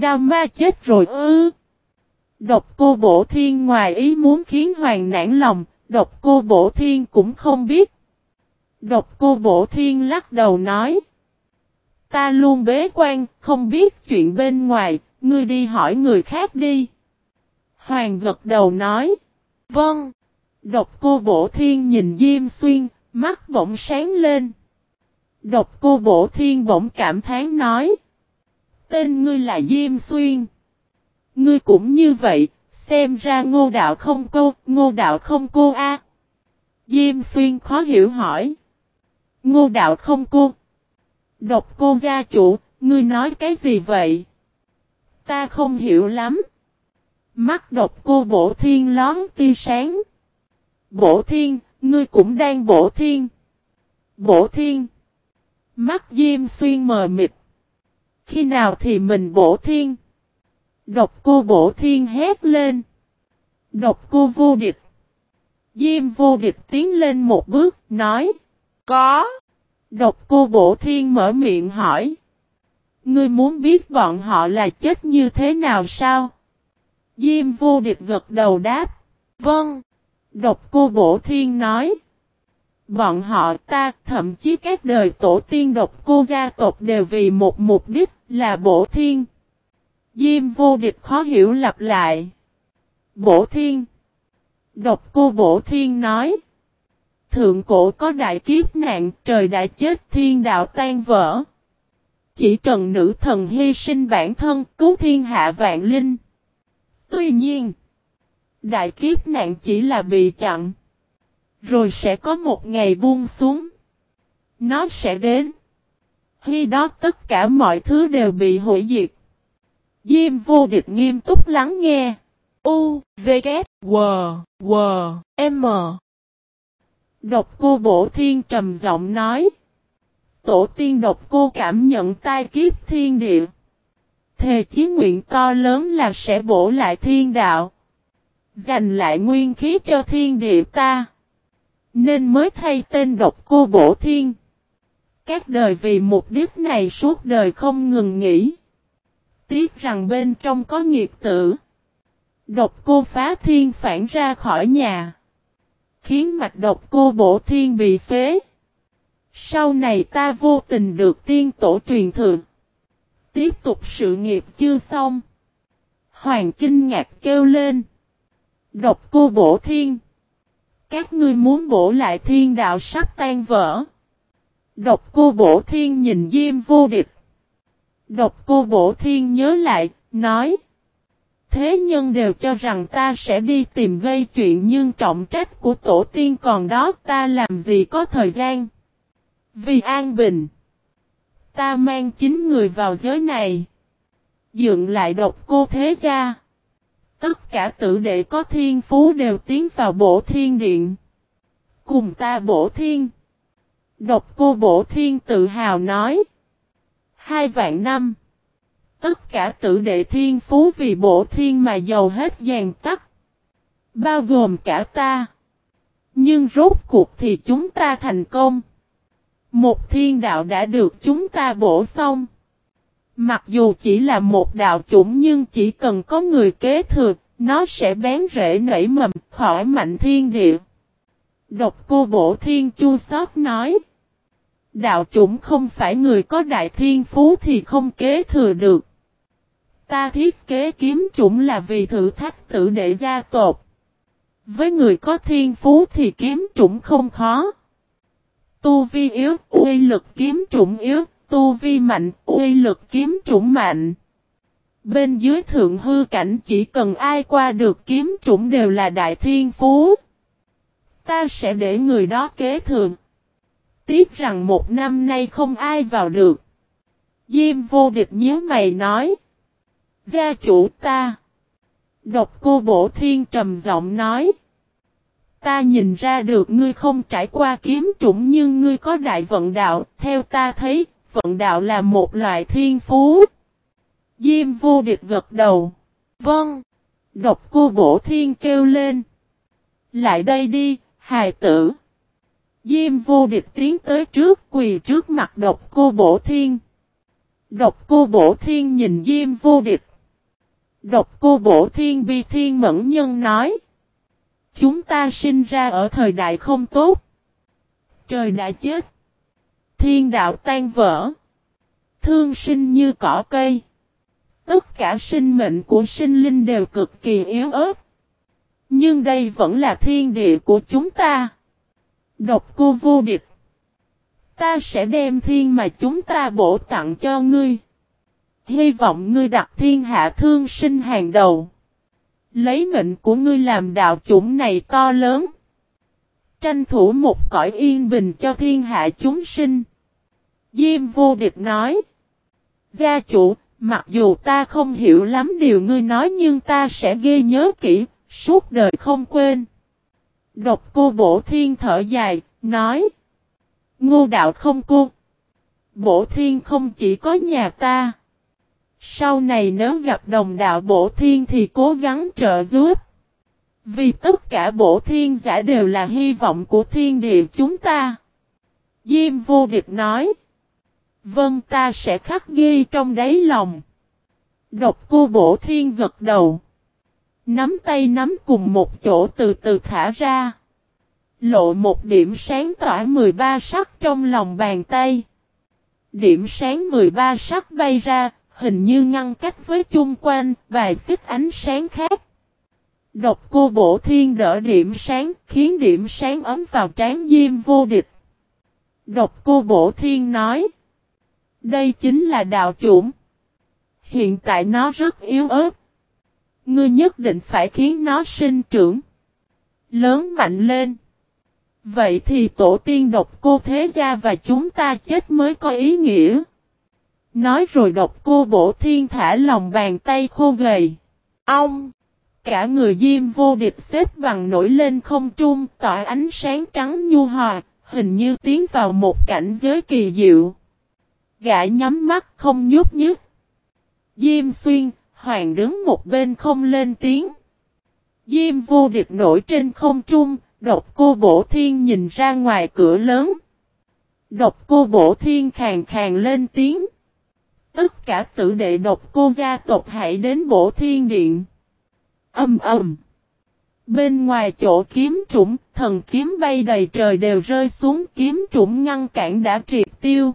Đao ma chết rồi ư. Độc cô bổ thiên ngoài ý muốn khiến hoàng nản lòng, độc cô bổ thiên cũng không biết. Độc cô bổ thiên lắc đầu nói. Ta luôn bế quan, không biết chuyện bên ngoài, ngươi đi hỏi người khác đi. Hoàng gật đầu nói. Vâng. Độc cô bổ thiên nhìn Diêm Xuyên, mắt bỗng sáng lên. Độc cô bổ thiên bỗng cảm thán nói. Tên ngươi là Diêm Xuyên. Ngươi cũng như vậy, xem ra ngô đạo không cô, ngô đạo không cô a. Diêm Xuyên khó hiểu hỏi. Ngô đạo không cô. Độc cô gia chủ, ngươi nói cái gì vậy? Ta không hiểu lắm. Mắt độc cô bổ thiên lón tia sáng. Bổ thiên, ngươi cũng đang bổ thiên. Bổ thiên. Mắt diêm xuyên mờ mịt. Khi nào thì mình bổ thiên? Độc cô bổ thiên hét lên. Độc cô vô địch. Diêm vô địch tiến lên một bước, nói. Có. Độc cô bổ thiên mở miệng hỏi. Ngươi muốn biết bọn họ là chết như thế nào sao? Diêm vô địch gật đầu đáp. Vâng. Độc cô bổ thiên nói. Bọn họ ta, thậm chí các đời tổ tiên độc cô gia tộc đều vì một mục đích là bổ thiên. Diêm vô địch khó hiểu lặp lại. Bổ thiên. Độc cô bổ thiên nói. Thượng cổ có đại kiếp nạn, trời đã chết thiên đạo tan vỡ. Chỉ trần nữ thần hy sinh bản thân, cứu thiên hạ vạn linh. Tuy nhiên, đại kiếp nạn chỉ là bị chặn. Rồi sẽ có một ngày buông xuống. Nó sẽ đến. Khi đó tất cả mọi thứ đều bị hủy diệt. Diêm vô địch nghiêm túc lắng nghe. U, V, K, W, W, M. Độc cô bổ thiên trầm giọng nói. Tổ tiên độc cô cảm nhận tai kiếp thiên địa. Thề chí nguyện to lớn là sẽ bổ lại thiên đạo. Dành lại nguyên khí cho thiên địa ta. Nên mới thay tên độc cô bổ thiên. Các đời vì mục đích này suốt đời không ngừng nghỉ. Tiếc rằng bên trong có nghiệt tử. Độc cô phá thiên phản ra khỏi nhà. Khiến mạch độc cô bổ thiên bị phế. Sau này ta vô tình được tiên tổ truyền thượng. Tiếp tục sự nghiệp chưa xong. Hoàng chinh ngạc kêu lên. Độc cô bổ thiên. Các ngươi muốn bổ lại thiên đạo sắp tan vỡ. Độc cô bổ thiên nhìn Diêm vô địch. Độc cô bổ thiên nhớ lại, nói. Thế nhân đều cho rằng ta sẽ đi tìm gây chuyện nhưng trọng trách của tổ tiên còn đó ta làm gì có thời gian. Vì an bình. Ta mang chính người vào giới này. Dựng lại độc cô thế gia. Tất cả tử đệ có thiên phú đều tiến vào bổ thiên điện. Cùng ta bổ thiên. Độc cô bổ thiên tự hào nói. Hai vạn năm. Tất cả tử đệ thiên phú vì bổ thiên mà giàu hết dàn tắt. Bao gồm cả ta. Nhưng rốt cuộc thì chúng ta thành công. Một thiên đạo đã được chúng ta bổ xong. Mặc dù chỉ là một đạo chủng nhưng chỉ cần có người kế thừa, nó sẽ bén rễ nảy mầm khỏi mạnh thiên địa. Độc cô bổ thiên chu sót nói. Đạo chủng không phải người có đại thiên phú thì không kế thừa được. Ta thiết kế kiếm chủng là vì thử thách tử đệ gia tộc. Với người có thiên phú thì kiếm chủng không khó. Tu vi yếu, uy lực kiếm chủng yếu, tu vi mạnh, uy lực kiếm chủng mạnh. Bên dưới thượng hư cảnh chỉ cần ai qua được kiếm chủng đều là đại thiên phú. Ta sẽ để người đó kế thừa. Tiếc rằng một năm nay không ai vào được. Diêm vô địch nhớ mày nói. Gia chủ ta. Độc cô bổ thiên trầm giọng nói. Ta nhìn ra được ngươi không trải qua kiếm trũng nhưng ngươi có đại vận đạo. Theo ta thấy, vận đạo là một loại thiên phú. Diêm vô địch gật đầu. Vâng. Độc cô bổ thiên kêu lên. Lại đây đi, hài tử. Diêm vô địch tiến tới trước, quỳ trước mặt độc cô bổ thiên. Độc cô bổ thiên nhìn Diêm vô địch. Độc cô bổ thiên bi thiên mẫn nhân nói. Chúng ta sinh ra ở thời đại không tốt. Trời đã chết. Thiên đạo tan vỡ. Thương sinh như cỏ cây. Tất cả sinh mệnh của sinh linh đều cực kỳ yếu ớt. Nhưng đây vẫn là thiên địa của chúng ta. Độc cô vô địch. Ta sẽ đem thiên mà chúng ta bổ tặng cho ngươi. Hy vọng ngươi đặt thiên hạ thương sinh hàng đầu. Lấy mệnh của ngươi làm đạo chủng này to lớn. Tranh thủ một cõi yên bình cho thiên hạ chúng sinh. Diêm vô địch nói. Gia chủ, mặc dù ta không hiểu lắm điều ngươi nói nhưng ta sẽ ghi nhớ kỹ, suốt đời không quên. Độc cô bổ thiên thở dài, nói. Ngô đạo không cô. Bổ thiên không chỉ có nhà ta. Sau này nếu gặp đồng đạo bổ thiên thì cố gắng trợ giúp. Vì tất cả bổ thiên giả đều là hy vọng của thiên địa chúng ta. Diêm vô địch nói. Vâng ta sẽ khắc ghi trong đáy lòng. Độc cô bổ thiên gật đầu. Nắm tay nắm cùng một chỗ từ từ thả ra. Lộ một điểm sáng tỏa 13 sắc trong lòng bàn tay. Điểm sáng 13 sắc bay ra, hình như ngăn cách với chung quanh, vài xích ánh sáng khác. Độc cô bổ thiên đỡ điểm sáng, khiến điểm sáng ấm vào trán diêm vô địch. Độc cô bổ thiên nói. Đây chính là đạo chủng. Hiện tại nó rất yếu ớt. Ngươi nhất định phải khiến nó sinh trưởng. Lớn mạnh lên. Vậy thì tổ tiên độc cô thế gia và chúng ta chết mới có ý nghĩa. Nói rồi độc cô bổ thiên thả lòng bàn tay khô gầy. Ông! Cả người diêm vô địch xếp bằng nổi lên không trung tỏa ánh sáng trắng nhu hòa, hình như tiến vào một cảnh giới kỳ diệu. Gã nhắm mắt không nhúc nhích. Diêm xuyên, hoàng đứng một bên không lên tiếng. Diêm vô địch nổi trên không trung, độc cô bổ thiên nhìn ra ngoài cửa lớn. Độc cô bổ thiên khàn khàn lên tiếng. Tất cả tử đệ độc cô gia tộc hãy đến bổ thiên điện. Âm ầm. Bên ngoài chỗ kiếm trũng, thần kiếm bay đầy trời đều rơi xuống kiếm trũng ngăn cản đã triệt tiêu.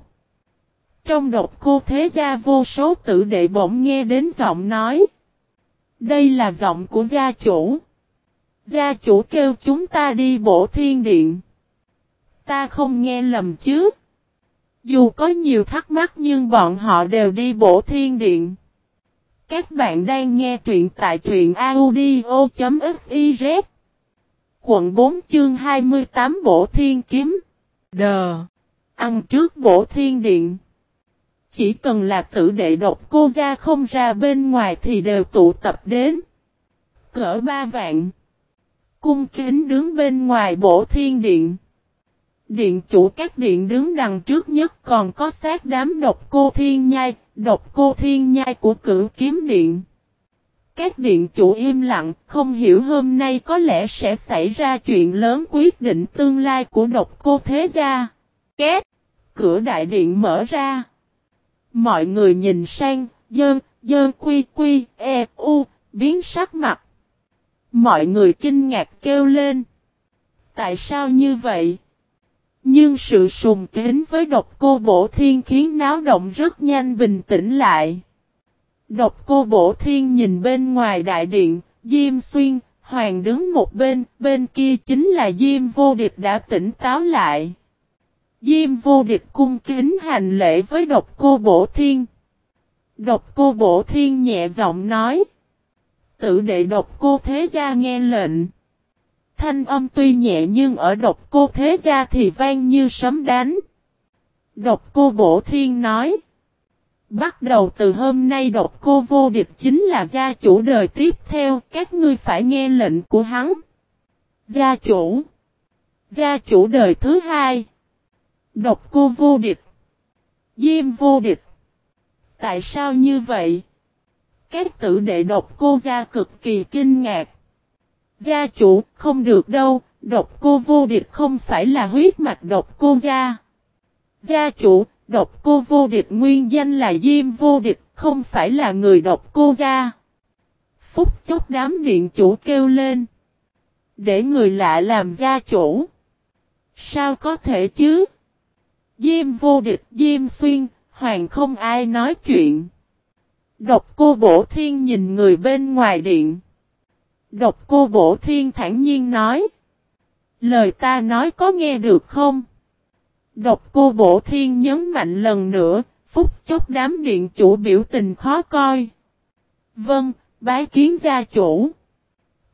Trong độc cô thế gia vô số tử đệ bỗng nghe đến giọng nói. Đây là giọng của gia chủ. Gia chủ kêu chúng ta đi bổ thiên điện. Ta không nghe lầm chứ. Dù có nhiều thắc mắc nhưng bọn họ đều đi bổ thiên điện. Các bạn đang nghe truyện tại truyện audio.fiz Quận 4 chương 28 Bổ Thiên Kiếm Đờ Ăn trước Bổ Thiên Điện chỉ cần là tử đệ độc cô ra không ra bên ngoài thì đều tụ tập đến Cỡ ba vạn Cung kính đứng bên ngoài Bổ Thiên Điện Điện chủ các điện đứng đằng trước nhất còn có sát đám độc cô thiên nhai, độc cô thiên nhai của cửu kiếm điện. Các điện chủ im lặng, không hiểu hôm nay có lẽ sẽ xảy ra chuyện lớn quyết định tương lai của độc cô thế gia. Két! Cửa đại điện mở ra. Mọi người nhìn sang, dơn, dơn quy quy, e, u, biến sắc mặt. Mọi người kinh ngạc kêu lên. Tại sao như vậy? Nhưng sự sùng kính với độc cô bổ thiên khiến náo động rất nhanh bình tĩnh lại. Độc cô bổ thiên nhìn bên ngoài đại điện, Diêm Xuyên, Hoàng đứng một bên, bên kia chính là Diêm vô địch đã tỉnh táo lại. Diêm vô địch cung kính hành lễ với độc cô bổ thiên. Độc cô bổ thiên nhẹ giọng nói. Tự đệ độc cô thế gia nghe lệnh. Thanh âm tuy nhẹ nhưng ở độc cô thế gia thì vang như sấm đánh. Độc cô bổ thiên nói. Bắt đầu từ hôm nay độc cô vô địch chính là gia chủ đời tiếp theo, các ngươi phải nghe lệnh của hắn. Gia chủ. Gia chủ đời thứ hai. Độc cô vô địch. Diêm vô địch. Tại sao như vậy? Các tử đệ độc cô gia cực kỳ kinh ngạc. Gia chủ, không được đâu, độc cô vô địch không phải là huyết mạch độc cô gia. Gia chủ, độc cô vô địch nguyên danh là Diêm vô địch, không phải là người độc cô gia. Phúc chốc đám điện chủ kêu lên. Để người lạ làm gia chủ. Sao có thể chứ? Diêm vô địch, Diêm xuyên, hoàng không ai nói chuyện. Độc cô bổ thiên nhìn người bên ngoài điện. Độc cô bổ thiên thản nhiên nói. Lời ta nói có nghe được không? Độc cô bổ thiên nhấn mạnh lần nữa, phút chốc đám điện chủ biểu tình khó coi. Vâng, bái kiến gia chủ.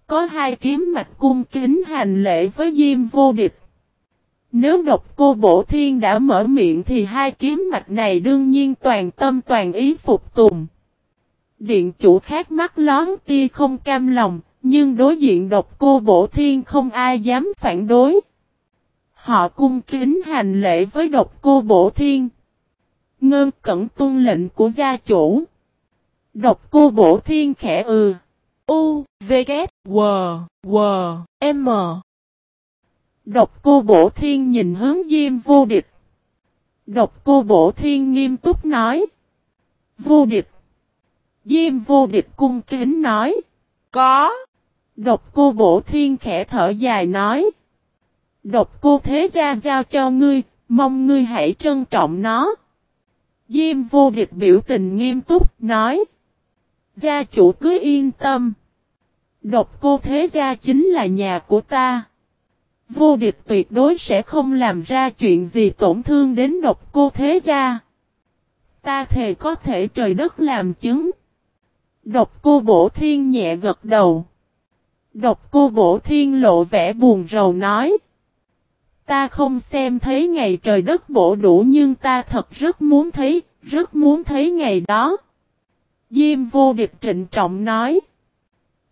Có hai kiếm mạch cung kính hành lễ với Diêm vô địch. Nếu độc cô bổ thiên đã mở miệng thì hai kiếm mạch này đương nhiên toàn tâm toàn ý phục tùng. Điện chủ khác mắt lón tia không cam lòng, nhưng đối diện độc cô bổ thiên không ai dám phản đối. Họ cung kính hành lễ với độc cô bổ thiên. Ngân cẩn tuân lệnh của gia chủ. Độc cô bổ thiên khẽ ừ. U, V, K, W, W, M. Độc cô bổ thiên nhìn hướng diêm vô địch. Độc cô bổ thiên nghiêm túc nói. Vô địch. Diêm vô địch cung kính nói. Có. Độc cô bổ thiên khẽ thở dài nói. Độc cô thế gia giao cho ngươi, mong ngươi hãy trân trọng nó. Diêm vô địch biểu tình nghiêm túc, nói. Gia chủ cứ yên tâm. Độc cô thế gia chính là nhà của ta. Vô địch tuyệt đối sẽ không làm ra chuyện gì tổn thương đến độc cô thế gia. Ta thề có thể trời đất làm chứng. Độc cô bổ thiên nhẹ gật đầu. Độc cô bổ thiên lộ vẻ buồn rầu nói. Ta không xem thấy ngày trời đất bổ đủ nhưng ta thật rất muốn thấy, rất muốn thấy ngày đó. Diêm vô địch trịnh trọng nói.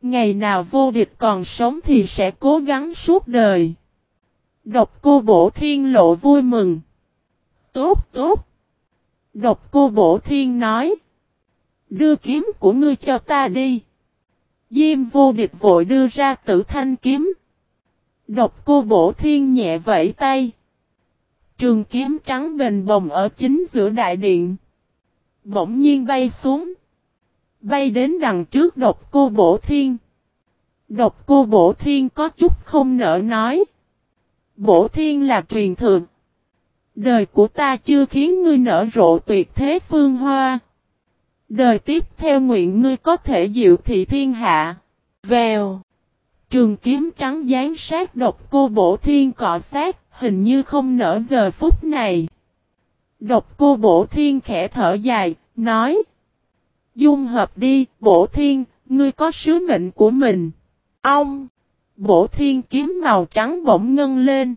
Ngày nào vô địch còn sống thì sẽ cố gắng suốt đời. Độc cô bổ thiên lộ vui mừng. Tốt tốt. Độc cô bổ thiên nói. Đưa kiếm của ngươi cho ta đi. Diêm vô địch vội đưa ra tử thanh kiếm. Độc cô bổ thiên nhẹ vẫy tay. Trường kiếm trắng bền bồng ở chính giữa đại điện. Bỗng nhiên bay xuống. Bay đến đằng trước độc cô bổ thiên. Độc cô bổ thiên có chút không nỡ nói. Bổ thiên là truyền thượng. Đời của ta chưa khiến ngươi nở rộ tuyệt thế phương hoa. Đời tiếp theo nguyện ngươi có thể diệu thị thiên hạ. Vèo. Trường kiếm trắng gián sát độc cô bổ thiên cọ sát, hình như không nở giờ phút này. Độc cô bổ thiên khẽ thở dài, nói. Dung hợp đi, bổ thiên, ngươi có sứ mệnh của mình. Ông! Bổ thiên kiếm màu trắng bỗng ngân lên.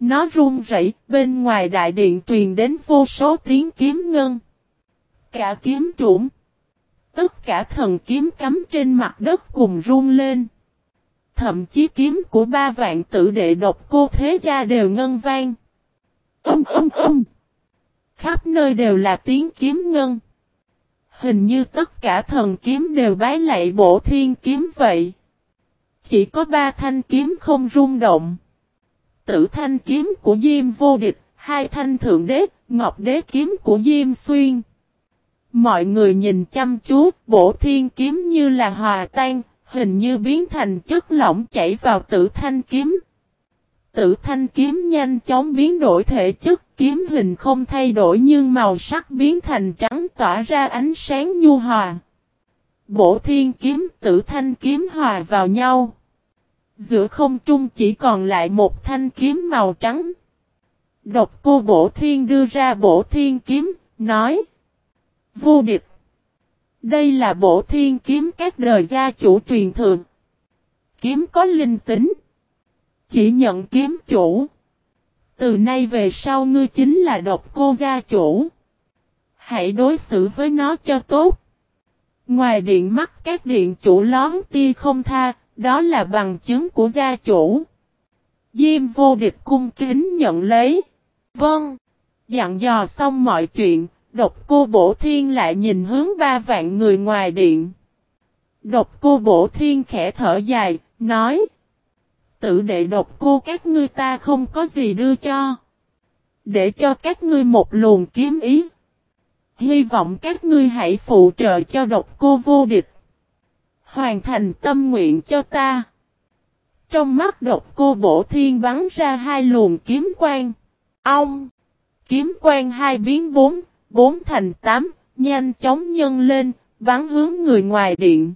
Nó run rẩy, bên ngoài đại điện truyền đến vô số tiếng kiếm ngân. Cả kiếm trũng. Tất cả thần kiếm cắm trên mặt đất cùng run lên. Thậm chí kiếm của ba vạn tử đệ độc cô thế gia đều ngân vang. Âm âm âm. Khắp nơi đều là tiếng kiếm ngân. Hình như tất cả thần kiếm đều bái lạy bổ thiên kiếm vậy. Chỉ có ba thanh kiếm không rung động. Tử thanh kiếm của Diêm vô địch, hai thanh thượng đế, ngọc đế kiếm của Diêm xuyên. Mọi người nhìn chăm chú, bổ thiên kiếm như là hòa tan, hình như biến thành chất lỏng chảy vào tử thanh kiếm. Tử thanh kiếm nhanh chóng biến đổi thể chất, kiếm hình không thay đổi nhưng màu sắc biến thành trắng tỏa ra ánh sáng nhu hòa. Bổ thiên kiếm, tử thanh kiếm hòa vào nhau. Giữa không trung chỉ còn lại một thanh kiếm màu trắng. Độc cô bổ thiên đưa ra bổ thiên kiếm, nói. Vô địch. Đây là bổ thiên kiếm các đời gia chủ truyền thượng. Kiếm có linh tính. Chỉ nhận kiếm chủ. Từ nay về sau ngươi chính là độc cô gia chủ. Hãy đối xử với nó cho tốt. Ngoài điện mắt các điện chủ lón ti không tha, đó là bằng chứng của gia chủ. Diêm vô địch cung kính nhận lấy. Vâng. Dặn dò xong mọi chuyện, độc cô bổ thiên lại nhìn hướng ba vạn người ngoài điện. Độc cô bổ thiên khẽ thở dài, nói. Tự đệ độc cô các ngươi ta không có gì đưa cho. Để cho các ngươi một luồng kiếm ý. Hy vọng các ngươi hãy phụ trợ cho độc cô vô địch. Hoàn thành tâm nguyện cho ta. Trong mắt độc cô bổ thiên bắn ra hai luồng kiếm quang. Ông! Kiếm quang hai biến bốn, bốn thành tám, nhanh chóng nhân lên, bắn hướng người ngoài điện.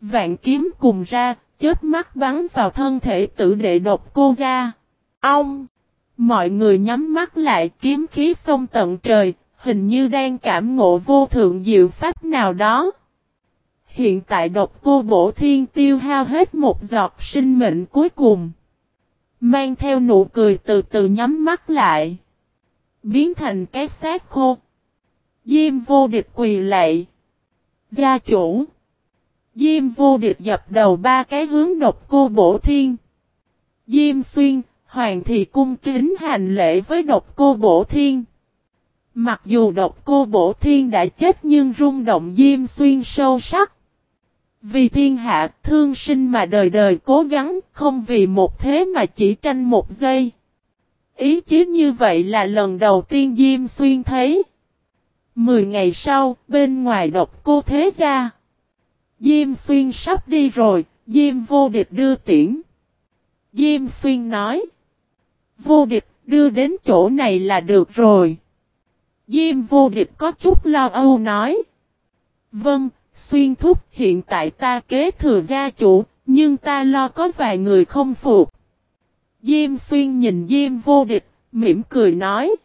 Vạn kiếm cùng ra, chết mắt bắn vào thân thể tử đệ độc cô ra. Ông! Mọi người nhắm mắt lại kiếm khí sông tận trời, hình như đang cảm ngộ vô thượng diệu pháp nào đó. Hiện tại độc cô bổ thiên tiêu hao hết một giọt sinh mệnh cuối cùng. Mang theo nụ cười từ từ nhắm mắt lại. Biến thành cái xác khô. Diêm vô địch quỳ lạy. Gia chủ. Diêm vô địch dập đầu ba cái hướng độc cô bổ thiên. Diêm xuyên, hoàng thì cung kính hành lễ với độc cô bổ thiên. Mặc dù độc cô bổ thiên đã chết nhưng rung động Diêm Xuyên sâu sắc. Vì thiên hạ thương sinh mà đời đời cố gắng không vì một thế mà chỉ tranh một giây. Ý chí như vậy là lần đầu tiên Diêm Xuyên thấy. Mười ngày sau, bên ngoài độc cô thế ra Diêm Xuyên sắp đi rồi, Diêm vô địch đưa tiễn. Diêm Xuyên nói. Vô địch đưa đến chỗ này là được rồi. Diêm vô địch có chút lo âu nói. Vâng, xuyên thúc hiện tại ta kế thừa gia chủ, nhưng ta lo có vài người không phục. Diêm xuyên nhìn Diêm vô địch, mỉm cười nói.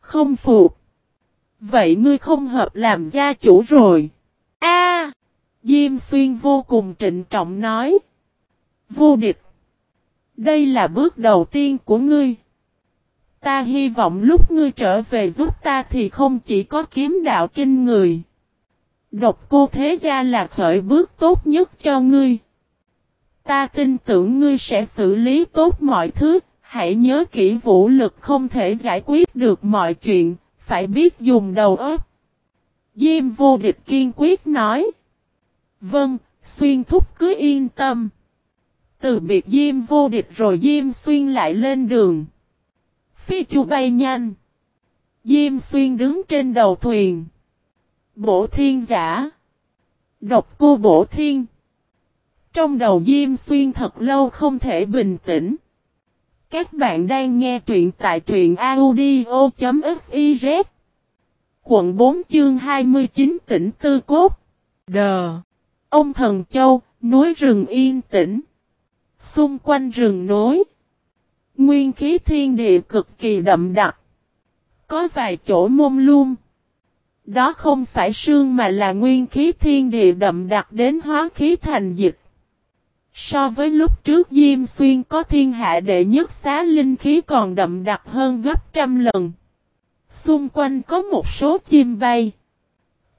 Không phục. Vậy ngươi không hợp làm gia chủ rồi. A, Diêm xuyên vô cùng trịnh trọng nói. Vô địch. Đây là bước đầu tiên của ngươi. Ta hy vọng lúc ngươi trở về giúp ta thì không chỉ có kiếm đạo kinh người. Độc cô thế gia là khởi bước tốt nhất cho ngươi. Ta tin tưởng ngươi sẽ xử lý tốt mọi thứ, hãy nhớ kỹ vũ lực không thể giải quyết được mọi chuyện, phải biết dùng đầu óc. Diêm vô địch kiên quyết nói. Vâng, xuyên thúc cứ yên tâm. Từ biệt Diêm vô địch rồi Diêm xuyên lại lên đường. Phi chu bay nhanh. Diêm xuyên đứng trên đầu thuyền. Bổ thiên giả. Độc cô bổ thiên. Trong đầu Diêm xuyên thật lâu không thể bình tĩnh. Các bạn đang nghe truyện tại truyện audio.fiz. Quận 4 chương 29 tỉnh Tư Cốt. Đờ. Ông Thần Châu, núi rừng yên tĩnh. Xung quanh rừng núi. Nguyên khí thiên địa cực kỳ đậm đặc. Có vài chỗ mông lung. Đó không phải sương mà là nguyên khí thiên địa đậm đặc đến hóa khí thành dịch. So với lúc trước Diêm Xuyên có thiên hạ đệ nhất xá linh khí còn đậm đặc hơn gấp trăm lần. Xung quanh có một số chim bay.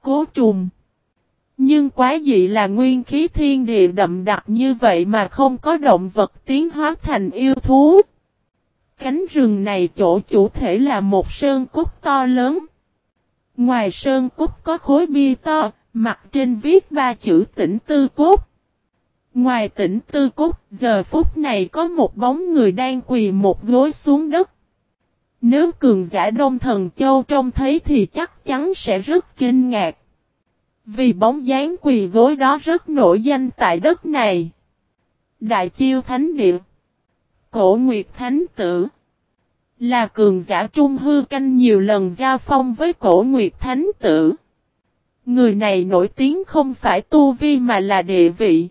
Cố trùng. Nhưng quá dị là nguyên khí thiên địa đậm đặc như vậy mà không có động vật tiến hóa thành yêu thú. Cánh rừng này chỗ chủ thể là một sơn cúc to lớn. Ngoài sơn cúc có khối bia to, mặt trên viết ba chữ tỉnh tư cốt. Ngoài tỉnh tư cốt, giờ phút này có một bóng người đang quỳ một gối xuống đất. Nếu cường giả Đông Thần Châu trông thấy thì chắc chắn sẽ rất kinh ngạc. Vì bóng dáng quỳ gối đó rất nổi danh tại đất này. Đại chiêu thánh địa. Cổ Nguyệt Thánh Tử. Là cường giả trung hư canh nhiều lần giao phong với cổ Nguyệt Thánh Tử. Người này nổi tiếng không phải tu vi mà là địa vị.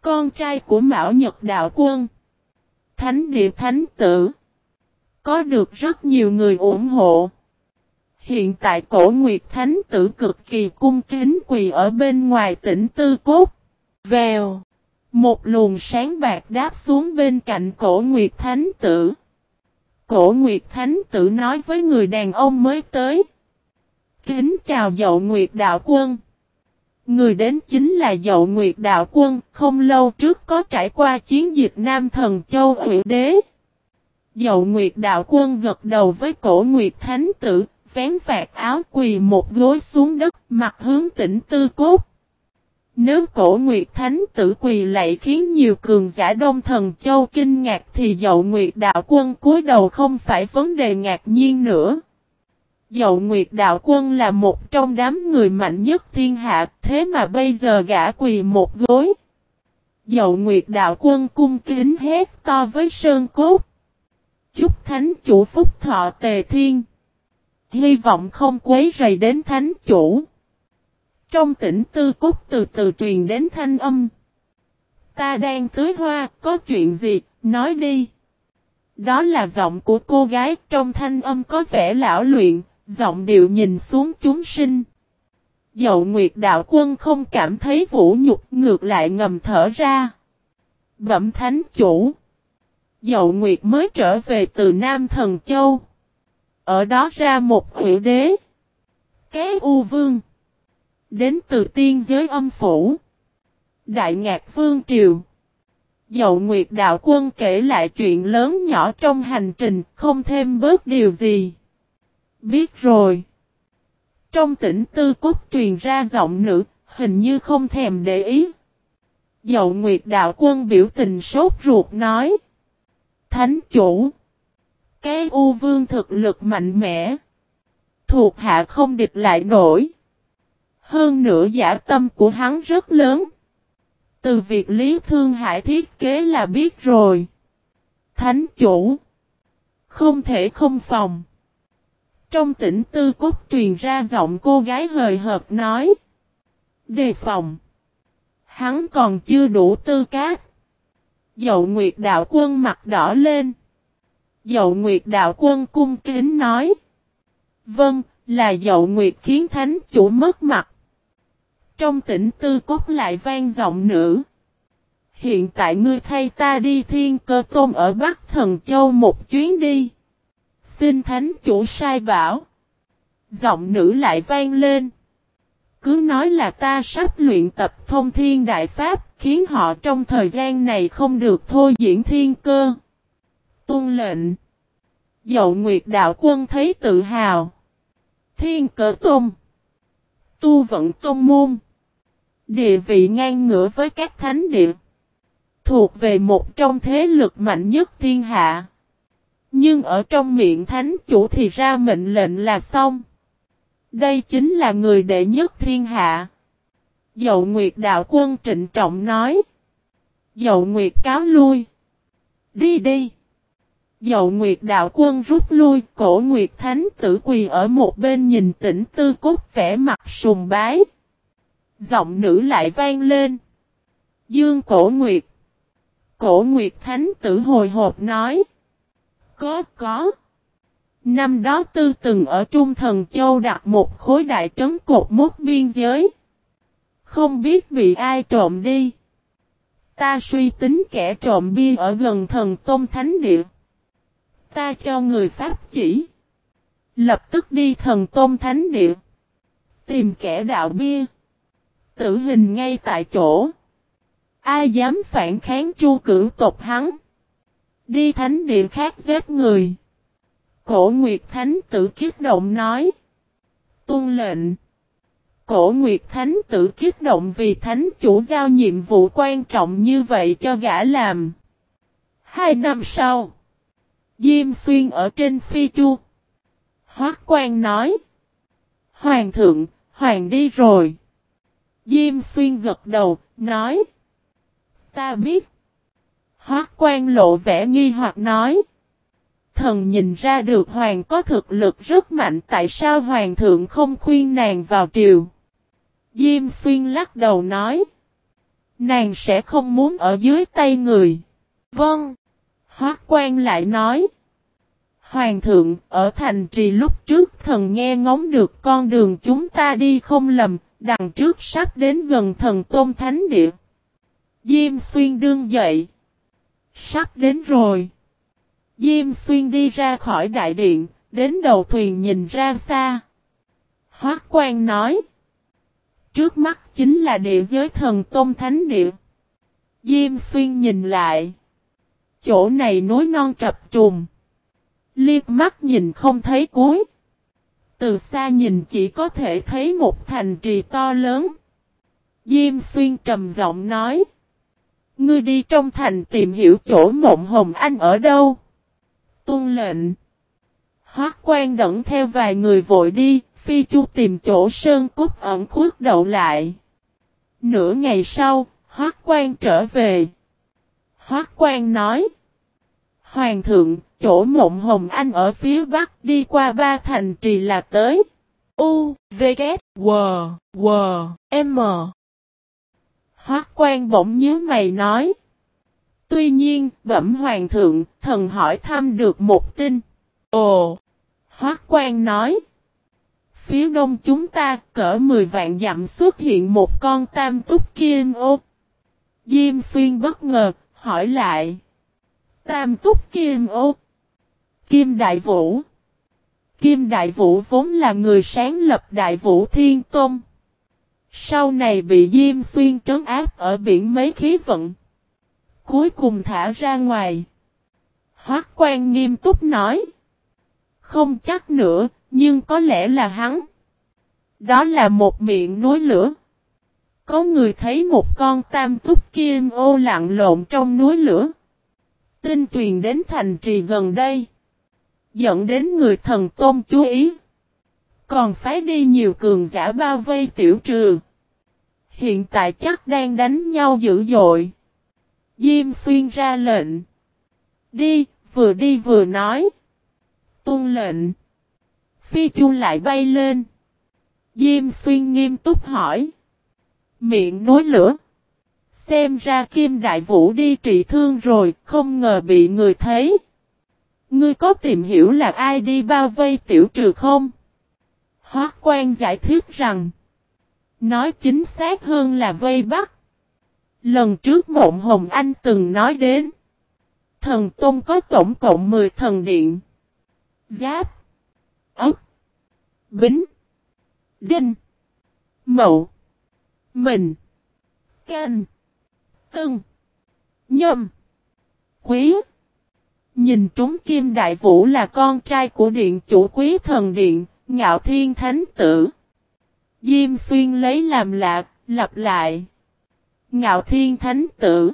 Con trai của Mão Nhật Đạo Quân. Thánh địa Thánh Tử. Có được rất nhiều người ủng hộ. Hiện tại cổ Nguyệt Thánh Tử cực kỳ cung kính quỳ ở bên ngoài tỉnh Tư Cốt. Vèo. Một luồng sáng bạc đáp xuống bên cạnh cổ Nguyệt Thánh Tử. Cổ Nguyệt Thánh Tử nói với người đàn ông mới tới. Kính chào dậu Nguyệt Đạo Quân. Người đến chính là dậu Nguyệt Đạo Quân, không lâu trước có trải qua chiến dịch Nam Thần Châu Hữu Đế. Dậu Nguyệt Đạo Quân gật đầu với cổ Nguyệt Thánh Tử, vén vạt áo quỳ một gối xuống đất, mặt hướng tỉnh Tư Cốt. Nếu cổ Nguyệt Thánh tử quỳ lạy khiến nhiều cường giả Đông Thần Châu kinh ngạc thì dậu Nguyệt Đạo Quân cúi đầu không phải vấn đề ngạc nhiên nữa. Dậu Nguyệt Đạo Quân là một trong đám người mạnh nhất thiên hạ, thế mà bây giờ gã quỳ một gối. Dậu Nguyệt Đạo Quân cung kính hét to với Sơn Cốt. Chúc Thánh Chủ Phúc Thọ Tề Thiên. Hy vọng không quấy rầy đến Thánh Chủ. Trong tỉnh Tư cúc từ từ truyền đến thanh âm. Ta đang tưới hoa, có chuyện gì, nói đi. Đó là giọng của cô gái trong thanh âm có vẻ lão luyện, giọng điệu nhìn xuống chúng sinh. Dậu Nguyệt Đạo Quân không cảm thấy vũ nhục ngược lại ngầm thở ra. Bẩm Thánh Chủ Dậu Nguyệt mới trở về từ Nam Thần Châu. Ở đó ra một hủy đế. Cái U Vương. Đến từ tiên giới âm phủ. Đại Ngạc Vương Triều. Dậu Nguyệt Đạo Quân kể lại chuyện lớn nhỏ trong hành trình, không thêm bớt điều gì. Biết rồi. Trong tỉnh tư cốt truyền ra giọng nữ, hình như không thèm để ý. Dậu Nguyệt Đạo Quân biểu tình sốt ruột nói. Thánh chủ. Cái U Vương thực lực mạnh mẽ. Thuộc hạ không địch lại nổi. Hơn nữa giả tâm của hắn rất lớn. Từ việc Lý Thương Hải thiết kế là biết rồi. Thánh chủ. Không thể không phòng. Trong tỉnh tư cốt truyền ra giọng cô gái hời hợt nói. Đề phòng. Hắn còn chưa đủ tư cát. Dậu Nguyệt Đạo Quân mặt đỏ lên. Dậu Nguyệt Đạo Quân cung kính nói. Vâng, là Dậu Nguyệt khiến thánh chủ mất mặt. Trong tỉnh tư cốt lại vang giọng nữ. Hiện tại ngươi thay ta đi thiên cơ tôn ở Bắc Thần Châu một chuyến đi. Xin thánh chủ sai bảo. Giọng nữ lại vang lên. Cứ nói là ta sắp luyện tập thông thiên đại pháp, khiến họ trong thời gian này không được thôi diễn thiên cơ. Tôn lệnh. Dậu Nguyệt Đạo Quân thấy tự hào. Thiên cỡ tôn. Tu vận tôn môn. Địa vị ngang ngửa với các thánh địa. Thuộc về một trong thế lực mạnh nhất thiên hạ. Nhưng ở trong miệng thánh chủ thì ra mệnh lệnh là xong. Đây chính là người đệ nhất thiên hạ. Dậu Nguyệt Đạo Quân trịnh trọng nói. Dậu Nguyệt cáo lui. Đi đi. Dậu Nguyệt Đạo Quân rút lui, cổ Nguyệt Thánh tử quỳ ở một bên nhìn tỉnh tư cốt vẻ mặt sùng bái. Giọng nữ lại vang lên. Dương cổ Nguyệt. Cổ Nguyệt Thánh tử hồi hộp nói. Có có. Năm đó tư từng ở Trung Thần Châu đặt một khối đại trấn cột mốt biên giới. Không biết bị ai trộm đi. Ta suy tính kẻ trộm bia ở gần thần Tôn Thánh Địa. Ta cho người Pháp chỉ. Lập tức đi thần Tôn Thánh Địa. Tìm kẻ đạo bia. Tử hình ngay tại chỗ. Ai dám phản kháng chu cử tộc hắn. Đi thánh địa khác giết người. Cổ Nguyệt Thánh tử kiếp động nói. Tôn lệnh. Cổ Nguyệt Thánh tử kiếp động vì Thánh chủ giao nhiệm vụ quan trọng như vậy cho gã làm. Hai năm sau. Diêm xuyên ở trên phi chu. Hoác quan nói. Hoàng thượng, hoàng đi rồi. Diêm xuyên gật đầu, nói. Ta biết. Hoác quan lộ vẻ nghi hoặc nói. Thần nhìn ra được hoàng có thực lực rất mạnh tại sao hoàng thượng không khuyên nàng vào triều. Diêm xuyên lắc đầu nói. Nàng sẽ không muốn ở dưới tay người. Vâng. Hoác quan lại nói. Hoàng thượng, ở thành trì lúc trước thần nghe ngóng được con đường chúng ta đi không lầm, đằng trước sắp đến gần thần tôn thánh địa. Diêm xuyên đương dậy. Sắp đến rồi. Diêm xuyên đi ra khỏi đại điện, đến đầu thuyền nhìn ra xa. Hoác quan nói. Trước mắt chính là địa giới thần tôn thánh địa. Diêm xuyên nhìn lại. Chỗ này nối non trập trùng. Liếc mắt nhìn không thấy cuối. Từ xa nhìn chỉ có thể thấy một thành trì to lớn. Diêm xuyên trầm giọng nói. Ngươi đi trong thành tìm hiểu chỗ mộng hồng anh ở đâu. Tuân lệnh. Hoác quan đẩn theo vài người vội đi, phi chu tìm chỗ sơn cúc ẩn khuất đậu lại. Nửa ngày sau, hoác quan trở về. Hoác quan nói. Hoàng thượng, chỗ mộng hồng anh ở phía bắc đi qua ba thành trì là tới. U, V, K, W, W, M. Hoác quan bỗng nhớ mày nói. Tuy nhiên, bẩm hoàng thượng, thần hỏi thăm được một tin. Ồ! Hoác quan nói. Phía đông chúng ta cỡ 10 vạn dặm xuất hiện một con tam túc kim ô. Diêm xuyên bất ngờ, hỏi lại. Tam túc kim ô. Kim Đại Vũ. Kim Đại Vũ vốn là người sáng lập Đại Vũ Thiên Tôn. Sau này bị Diêm Xuyên trấn áp ở biển mấy khí vận. Cuối cùng thả ra ngoài. Hoác quan nghiêm túc nói. Không chắc nữa, nhưng có lẽ là hắn. Đó là một miệng núi lửa. Có người thấy một con tam túc kim ô lặng lộn trong núi lửa. Tin truyền đến thành trì gần đây. Dẫn đến người thần tôn chú ý. Còn phái đi nhiều cường giả bao vây tiểu trừ. Hiện tại chắc đang đánh nhau dữ dội. Diêm xuyên ra lệnh. Đi, vừa đi vừa nói. Tôn lệnh. Phi chung lại bay lên. Diêm xuyên nghiêm túc hỏi. Miệng nối lửa. Xem ra Kim Đại Vũ đi trị thương rồi, không ngờ bị người thấy. Ngươi có tìm hiểu là ai đi bao vây tiểu trừ không? Hóa quan giải thích rằng. Nói chính xác hơn là vây bắt. Lần trước Mộng Hồng Anh từng nói đến. Thần Tôn có tổng cộng 10 thần điện. Giáp. Ốc. Bính. Đinh. Mậu. Mình. Canh. Tân. Nhâm. Quý. Nhìn trúng Kim Đại Vũ là con trai của điện chủ quý thần điện, ngạo thiên thánh tử. Diêm xuyên lấy làm lạ, lặp lại. Ngạo thiên thánh tử.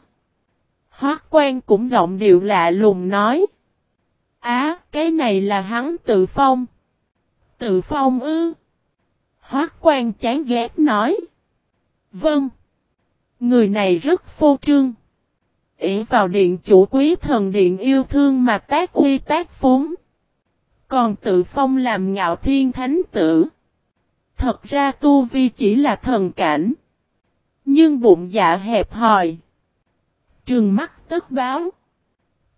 Hoác quan cũng giọng điệu lạ lùng nói. Á, cái này là hắn tự phong. Tự phong ư. Hoác quan chán ghét nói. Vâng. Người này rất phô trương ỷ vào điện chủ quý thần điện yêu thương mà tác uy tác phúng. Còn tự phong làm ngạo thiên thánh tử. Thật ra tu vi chỉ là thần cảnh. Nhưng bụng dạ hẹp hòi. Trường mắt tức báo.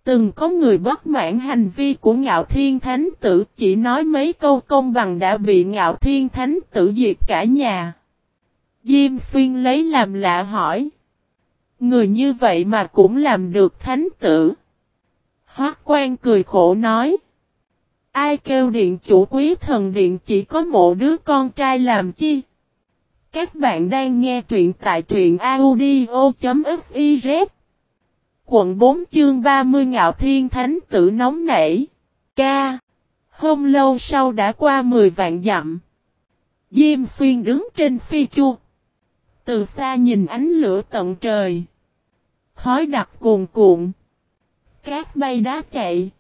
Từng có người bất mãn hành vi của ngạo thiên thánh tử chỉ nói mấy câu công bằng đã bị ngạo thiên thánh tử diệt cả nhà. Diêm xuyên lấy làm lạ hỏi. Người như vậy mà cũng làm được thánh tử. Hoác quan cười khổ nói. Ai kêu điện chủ quý thần điện chỉ có một đứa con trai làm chi? Các bạn đang nghe truyện tại truyện audio.fiz Quận 4 chương 30 ngạo thiên thánh tử nóng nảy. Ca. Hôm lâu sau đã qua 10 vạn dặm. Diêm xuyên đứng trên phi chu. Từ xa nhìn ánh lửa tận trời. Khói đặc cuồn cuộn. Cát bay đá chạy.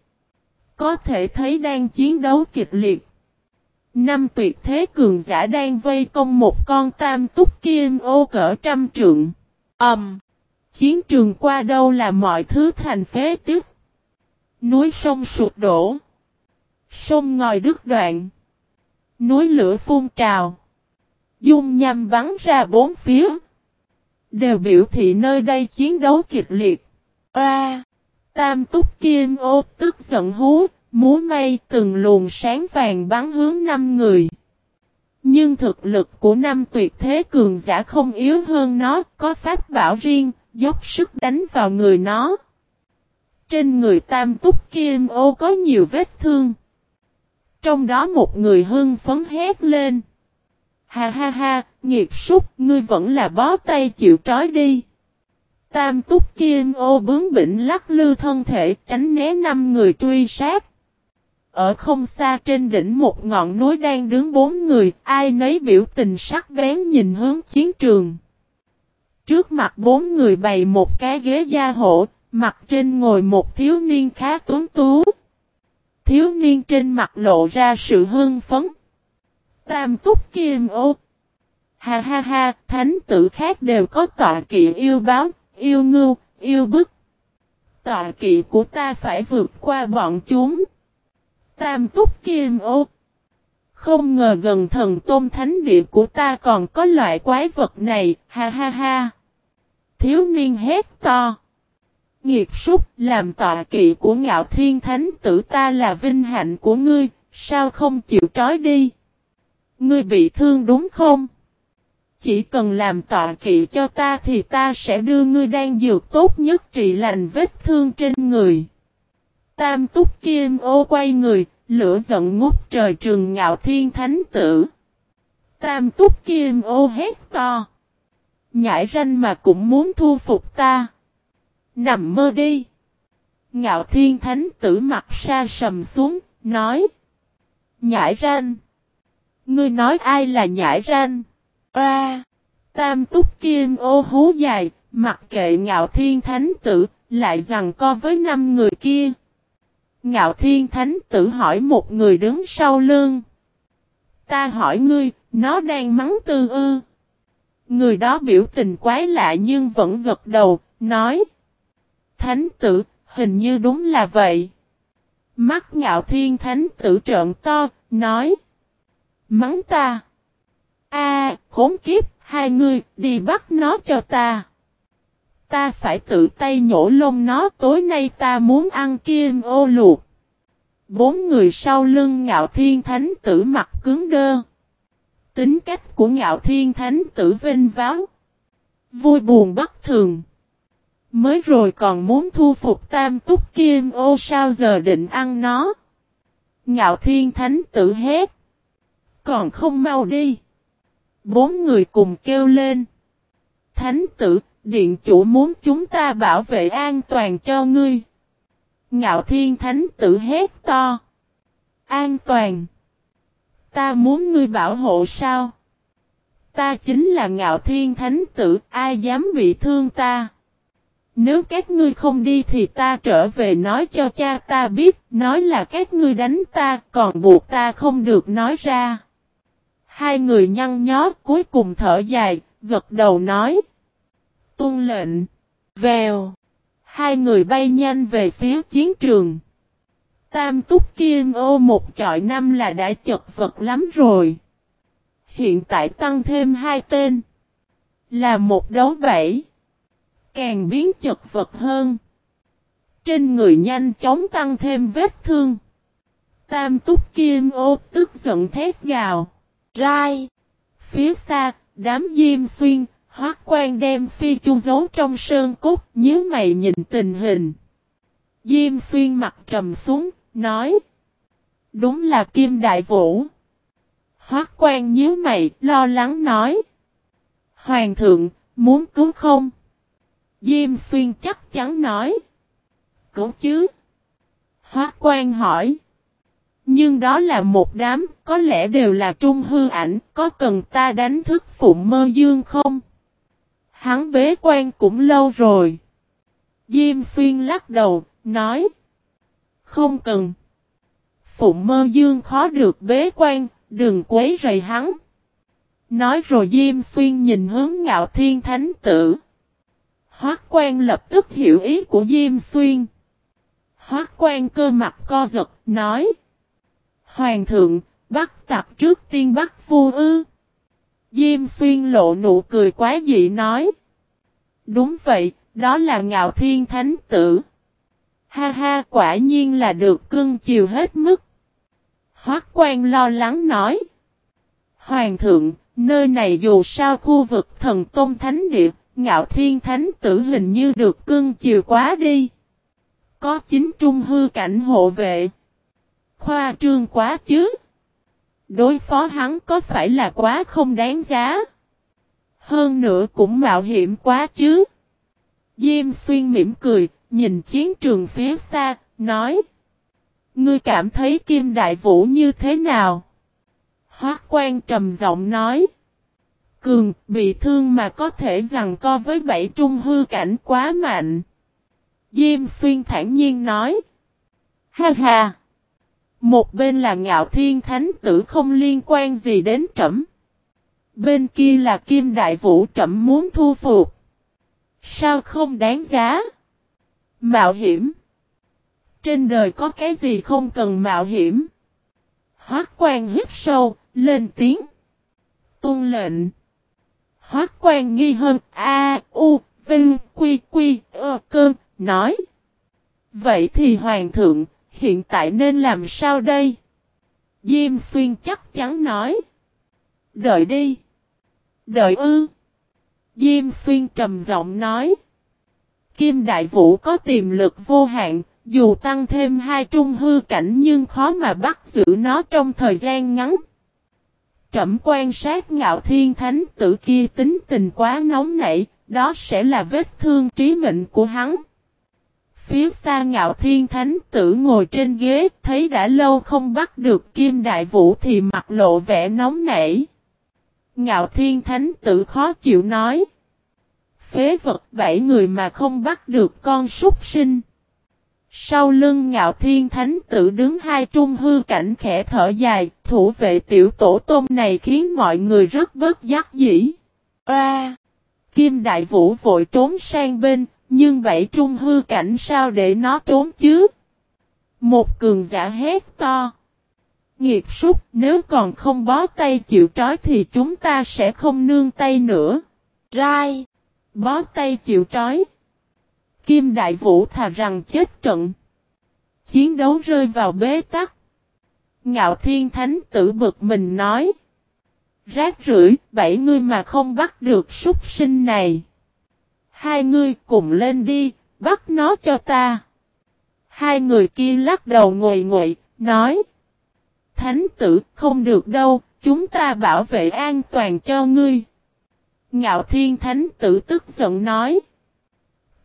Có thể thấy đang chiến đấu kịch liệt. Năm tuyệt thế cường giả đang vây công một con tam túc kim ô cỡ trăm trượng. Ẩm. Um, chiến trường qua đâu là mọi thứ thành phế tiếc. Núi sông sụp đổ. Sông ngòi đứt đoạn. Núi lửa phun trào. Dung nham bắn ra bốn phía. Đều biểu thị nơi đây chiến đấu kịch liệt. A. tam túc kim ô tức giận hú, múa may từng luồng sáng vàng bắn hướng năm người. Nhưng thực lực của năm tuyệt thế cường giả không yếu hơn nó, có pháp bảo riêng, dốc sức đánh vào người nó. Trên người tam túc kim ô có nhiều vết thương. Trong đó một người hưng phấn hét lên. Ha ha ha, nghiệt súc, ngươi vẫn là bó tay chịu trói đi. Tam túc kim ô bướng bỉnh lắc lư thân thể tránh né năm người truy sát. Ở không xa trên đỉnh một ngọn núi đang đứng bốn người, ai nấy biểu tình sắc bén nhìn hướng chiến trường. Trước mặt bốn người bày một cái ghế da hổ, mặt trên ngồi một thiếu niên khá tuấn tú. Thiếu niên trên mặt lộ ra sự hưng phấn. Tam túc kim ô. Ha ha ha, thánh tử khác đều có tọa kỵ yêu báo, yêu ngưu, yêu bức. Tọa kỵ của ta phải vượt qua bọn chúng. Tam túc kim ô. Không ngờ gần thần tôn thánh địa của ta còn có loại quái vật này, ha ha ha. Thiếu niên hét to. Nghiệt súc làm tọa kỵ của ngạo thiên thánh tử ta là vinh hạnh của ngươi, sao không chịu trói đi? Ngươi bị thương đúng không? Chỉ cần làm tọa kỵ cho ta thì ta sẽ đưa ngươi đang dược tốt nhất trị lành vết thương trên người. Tam túc kim ô quay người, lửa giận ngút trời trường ngạo thiên thánh tử. Tam túc kim ô hét to. Nhãi ranh mà cũng muốn thu phục ta. Nằm mơ đi. Ngạo thiên thánh tử mặt xa sầm xuống, nói. Nhãi ranh. Ngươi nói ai là nhãi ranh? A. tam túc kim ô hú dài, mặc kệ ngạo thiên thánh tử, lại rằng co với năm người kia. Ngạo thiên thánh tử hỏi một người đứng sau lưng. Ta hỏi ngươi, nó đang mắng tư ư. Người đó biểu tình quái lạ nhưng vẫn gật đầu, nói. Thánh tử, hình như đúng là vậy. Mắt ngạo thiên thánh tử trợn to, nói. Mắng ta. A, khốn kiếp, hai người, đi bắt nó cho ta. Ta phải tự tay nhổ lông nó, tối nay ta muốn ăn kim ô luộc. Bốn người sau lưng ngạo thiên thánh tử mặt cứng đơ. Tính cách của ngạo thiên thánh tử vinh váo. Vui buồn bất thường. Mới rồi còn muốn thu phục tam túc kim ô sao giờ định ăn nó. Ngạo thiên thánh tử hét. Còn không mau đi. Bốn người cùng kêu lên. Thánh tử, điện chủ muốn chúng ta bảo vệ an toàn cho ngươi. Ngạo thiên thánh tử hét to. An toàn. Ta muốn ngươi bảo hộ sao? Ta chính là ngạo thiên thánh tử, ai dám bị thương ta? Nếu các ngươi không đi thì ta trở về nói cho cha ta biết, nói là các ngươi đánh ta, còn buộc ta không được nói ra. Hai người nhăn nhó cuối cùng thở dài, gật đầu nói. Tuân lệnh. Vèo. Hai người bay nhanh về phía chiến trường. Tam túc kim ô một chọi năm là đã chật vật lắm rồi. Hiện tại tăng thêm hai tên. Là một đấu bảy. Càng biến chật vật hơn. Trên người nhanh chóng tăng thêm vết thương. Tam túc kim ô tức giận thét gào. Rai. Phía xa, đám diêm xuyên, hoác quan đem phi chu giấu trong sơn cốt, nhớ mày nhìn tình hình. Diêm xuyên mặt trầm xuống, nói. Đúng là Kim Đại Vũ. Hoác quan nhớ mày, lo lắng nói. Hoàng thượng, muốn cứu không? Diêm xuyên chắc chắn nói. Cứu chứ? Hoác quan hỏi. Nhưng đó là một đám, có lẽ đều là trung hư ảnh, có cần ta đánh thức Phụng Mơ Dương không? Hắn bế quan cũng lâu rồi. Diêm xuyên lắc đầu, nói. Không cần. Phụng Mơ Dương khó được bế quan, đừng quấy rầy hắn. Nói rồi Diêm xuyên nhìn hướng ngạo thiên thánh tử. Hoác quan lập tức hiểu ý của Diêm xuyên. Hoác quan cơ mặt co giật, nói. Hoàng thượng, bắt tặc trước tiên bắt vua ư. Diêm xuyên lộ nụ cười quá dị nói. Đúng vậy, đó là ngạo thiên thánh tử. Ha ha quả nhiên là được cưng chiều hết mức. Hoác quan lo lắng nói. Hoàng thượng, nơi này dù sao khu vực thần tôn thánh địa, ngạo thiên thánh tử hình như được cưng chiều quá đi. Có chính trung hư cảnh hộ vệ. Khoa trương quá chứ. Đối phó hắn có phải là quá không đáng giá? Hơn nữa cũng mạo hiểm quá chứ. Diêm xuyên mỉm cười, nhìn chiến trường phía xa, nói. Ngươi cảm thấy Kim Đại Vũ như thế nào? Hoác quan trầm giọng nói. cường, bị thương mà có thể rằng co với bảy trung hư cảnh quá mạnh. Diêm xuyên thản nhiên nói. Ha ha! Một bên là ngạo thiên thánh tử không liên quan gì đến trẫm. Bên kia là kim đại vũ trẫm muốn thu phục. Sao không đáng giá? Mạo hiểm. Trên đời có cái gì không cần mạo hiểm? Hoác quan hít sâu, lên tiếng. Tôn lệnh. Hoác quan nghi hơn A, U, Vinh, Quy, Quy, Ơ, Cơn, nói. Vậy thì Hoàng thượng, hiện tại nên làm sao đây? Diêm xuyên chắc chắn nói. Đợi đi. Đợi ư. Diêm xuyên trầm giọng nói. Kim Đại Vũ có tiềm lực vô hạn, dù tăng thêm hai trung hư cảnh nhưng khó mà bắt giữ nó trong thời gian ngắn. Trẩm quan sát ngạo thiên thánh tử kia tính tình quá nóng nảy, đó sẽ là vết thương trí mệnh của hắn. Phía xa ngạo thiên thánh tử ngồi trên ghế, thấy đã lâu không bắt được kim đại vũ thì mặt lộ vẻ nóng nảy. Ngạo thiên thánh tử khó chịu nói. Phế vật bảy người mà không bắt được con súc sinh. Sau lưng ngạo thiên thánh tử đứng hai trung hư cảnh khẽ thở dài, thủ vệ tiểu tổ tôm này khiến mọi người rất bất giác dĩ. À! Kim đại vũ vội trốn sang bên, nhưng bảy trung hư cảnh sao để nó trốn chứ? Một cường giả hét to. Nghiệt súc, nếu còn không bó tay chịu trói thì chúng ta sẽ không nương tay nữa. Rai! Bó tay chịu trói. Kim Đại Vũ thà rằng chết trận. Chiến đấu rơi vào bế tắc. Ngạo Thiên Thánh tử bực mình nói. Rác rưởi, bảy ngươi mà không bắt được súc sinh này. Hai ngươi cùng lên đi, bắt nó cho ta. Hai người kia lắc đầu ngồi ngồi, nói. Thánh tử, không được đâu, chúng ta bảo vệ an toàn cho ngươi. Ngạo Thiên Thánh tử tức giận nói.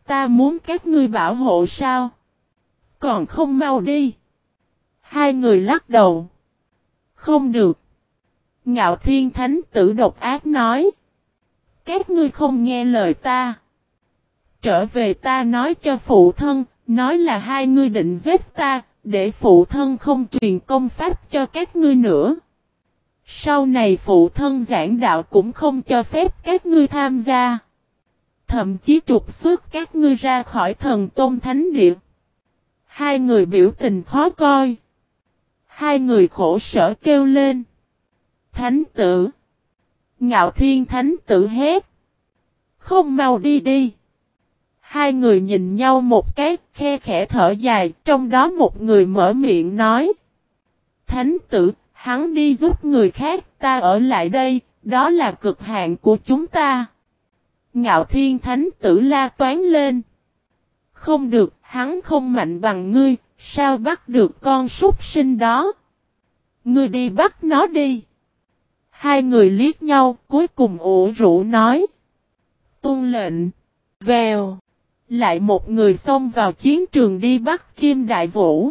Ta muốn các ngươi bảo hộ sao? Còn không mau đi. Hai người lắc đầu. Không được. Ngạo thiên thánh tử độc ác nói. Các ngươi không nghe lời ta. Trở về ta nói cho phụ thân, nói là hai ngươi định giết ta, để phụ thân không truyền công pháp cho các ngươi nữa. Sau này phụ thân giảng đạo cũng không cho phép các ngươi tham gia. Thậm chí trục xuất các ngươi ra khỏi thần tôn thánh địa. Hai người biểu tình khó coi. Hai người khổ sở kêu lên. Thánh tử. Ngạo thiên thánh tử hét. Không mau đi đi. Hai người nhìn nhau một cái khe khẽ thở dài. Trong đó một người mở miệng nói. Thánh tử, hắn đi giúp người khác, ta ở lại đây, đó là cực hạn của chúng ta. Ngạo thiên thánh tử la toán lên. Không được, hắn không mạnh bằng ngươi, sao bắt được con súc sinh đó? Ngươi đi bắt nó đi. Hai người liếc nhau, cuối cùng ủ rũ nói. Tôn lệnh. Vèo. Lại một người xông vào chiến trường đi bắt Kim Đại Vũ.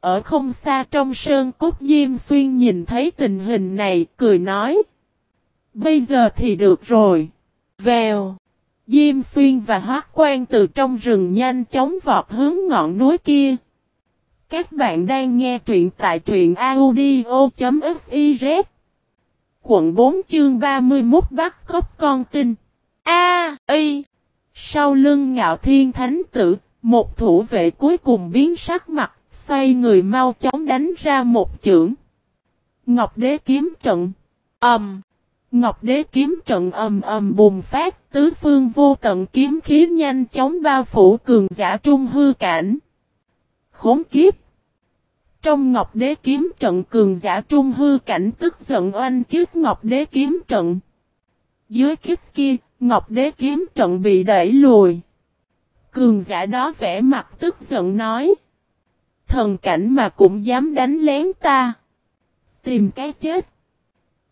Ở không xa trong sơn cốt Diêm Xuyên nhìn thấy tình hình này, cười nói. Bây giờ thì được rồi. Vèo. Diêm xuyên và hoác quan từ trong rừng nhanh chóng vọt hướng ngọn núi kia. Các bạn đang nghe truyện tại truyện audio.fiz. Quận 4 chương 31 bắt cóc con tin. A, Y. Sau lưng ngạo thiên thánh tử, một thủ vệ cuối cùng biến sắc mặt, xoay người mau chóng đánh ra một chưởng. Ngọc đế kiếm trận. ầm Um. Ngọc đế kiếm trận ầm ầm bùng phát, tứ phương vô tận kiếm khí nhanh chóng bao phủ cường giả trung hư cảnh. Khốn kiếp! Trong Ngọc đế kiếm trận cường giả trung hư cảnh tức giận oanh kiếp Ngọc đế kiếm trận. Dưới kiếp kia, Ngọc đế kiếm trận bị đẩy lùi. Cường giả đó vẽ mặt tức giận nói. Thần cảnh mà cũng dám đánh lén ta. Tìm cái chết.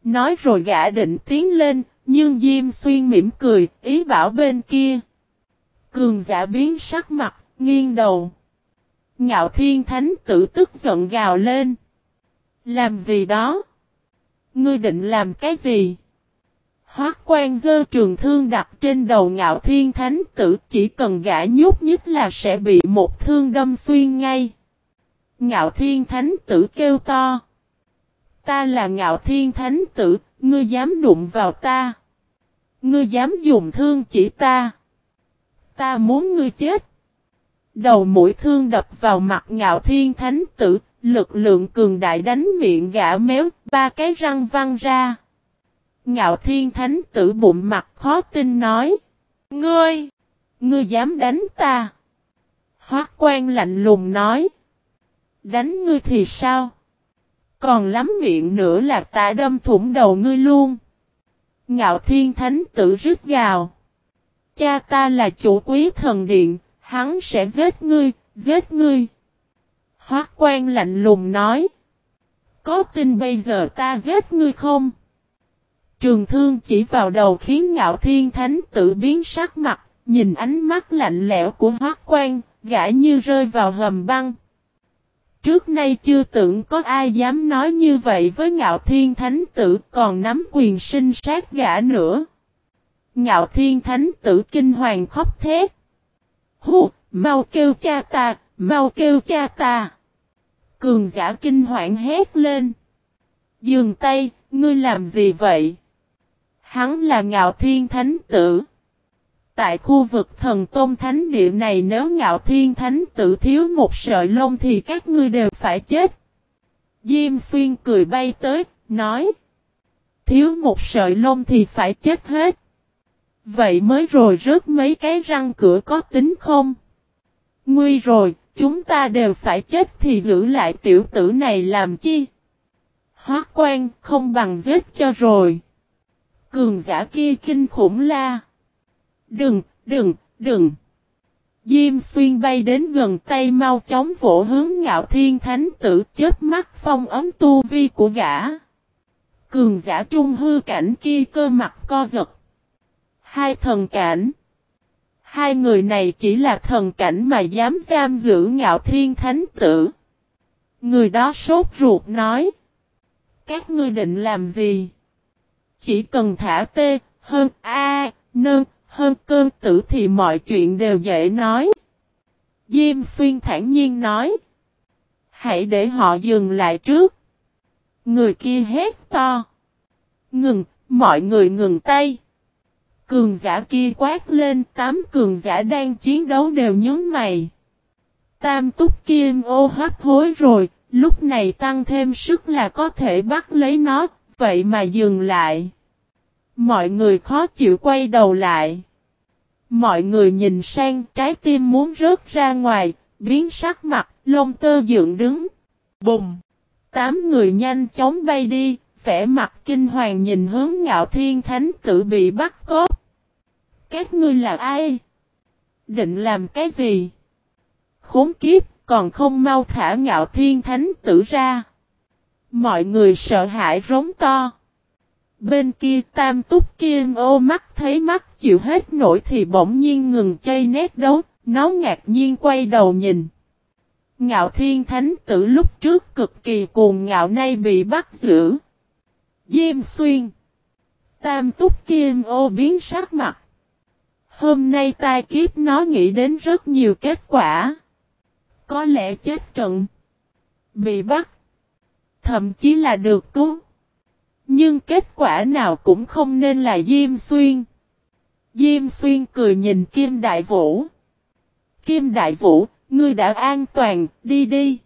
Nói rồi gã định tiến lên, nhưng Diêm Xuyên mỉm cười, ý bảo bên kia. Cường giả biến sắc mặt, nghiêng đầu. Ngạo thiên thánh tử tức giận gào lên. Làm gì đó? Ngươi định làm cái gì? Hoác quan dơ trường thương đặt trên đầu ngạo thiên thánh tử chỉ cần gã nhút nhất là sẽ bị một thương đâm xuyên ngay. Ngạo thiên thánh tử kêu to. Ta là ngạo thiên thánh tử, ngươi dám đụng vào ta. Ngươi dám dùng thương chỉ ta. Ta muốn ngươi chết. Đầu mũi thương đập vào mặt ngạo thiên thánh tử, lực lượng cường đại đánh miệng gã méo, ba cái răng văng ra. Ngạo thiên thánh tử bụng mặt khó tin nói. Ngươi! Ngươi dám đánh ta? Hoác quan lạnh lùng nói. Đánh ngươi thì sao? Còn lắm miệng nữa là ta đâm thủng đầu ngươi luôn. Ngạo thiên thánh tử rít gào. Cha ta là chủ quý thần điện, hắn sẽ giết ngươi, giết ngươi. Hoác quan lạnh lùng nói. Có tin bây giờ ta giết ngươi không? Trường thương chỉ vào đầu khiến ngạo thiên thánh tự biến sắc mặt, nhìn ánh mắt lạnh lẽo của hoác quan, gã như rơi vào hầm băng. Trước nay chưa tưởng có ai dám nói như vậy với ngạo thiên thánh tử còn nắm quyền sinh sát gã nữa. Ngạo thiên thánh tử kinh hoàng khóc thét. Hù, mau kêu cha ta, mau kêu cha ta. Cường giả kinh hoảng hét lên. Dường tay, ngươi làm gì vậy? Hắn là ngạo thiên thánh tử. Tại khu vực thần tôn thánh địa này nếu ngạo thiên thánh tử thiếu một sợi lông thì các ngươi đều phải chết. Diêm xuyên cười bay tới, nói. Thiếu một sợi lông thì phải chết hết. Vậy mới rồi rớt mấy cái răng cửa có tính không? Nguy rồi, chúng ta đều phải chết thì giữ lại tiểu tử này làm chi? Hóa quan không bằng giết cho rồi. Cường giả kia kinh khủng la. Đừng, đừng, đừng. Diêm xuyên bay đến gần tay mau chóng vỗ hướng ngạo thiên thánh tử chết mắt phong ấm tu vi của gã. Cường giả trung hư cảnh kia cơ mặt co giật. Hai thần cảnh. Hai người này chỉ là thần cảnh mà dám giam giữ ngạo thiên thánh tử. Người đó sốt ruột nói. Các ngươi định làm gì? Chỉ cần thả tê, hơn a, nơn, hơn cơn tử thì mọi chuyện đều dễ nói. Diêm xuyên thản nhiên nói. Hãy để họ dừng lại trước. Người kia hét to. Ngừng, mọi người ngừng tay. Cường giả kia quát lên, tám cường giả đang chiến đấu đều nhớ mày. Tam túc kim ô hấp hối rồi, lúc này tăng thêm sức là có thể bắt lấy nó, vậy mà dừng lại. Mọi người khó chịu quay đầu lại. Mọi người nhìn sang trái tim muốn rớt ra ngoài, biến sắc mặt, lông tơ dựng đứng. Bùng! Tám người nhanh chóng bay đi, vẻ mặt kinh hoàng nhìn hướng ngạo thiên thánh tử bị bắt cốt. Các ngươi là ai? Định làm cái gì? Khốn kiếp, còn không mau thả ngạo thiên thánh tử ra. Mọi người sợ hãi rống to. Bên kia tam túc kim ô mắt thấy mắt chịu hết nổi thì bỗng nhiên ngừng chơi nét đấu, nó ngạc nhiên quay đầu nhìn. Ngạo thiên thánh tử lúc trước cực kỳ cuồng ngạo nay bị bắt giữ. Diêm xuyên. Tam túc kim ô biến sắc mặt. Hôm nay tai kiếp nó nghĩ đến rất nhiều kết quả. Có lẽ chết trận. Bị bắt. Thậm chí là được cứu. Nhưng kết quả nào cũng không nên là Diêm Xuyên. Diêm Xuyên cười nhìn Kim Đại Vũ. Kim Đại Vũ, ngươi đã an toàn, đi đi.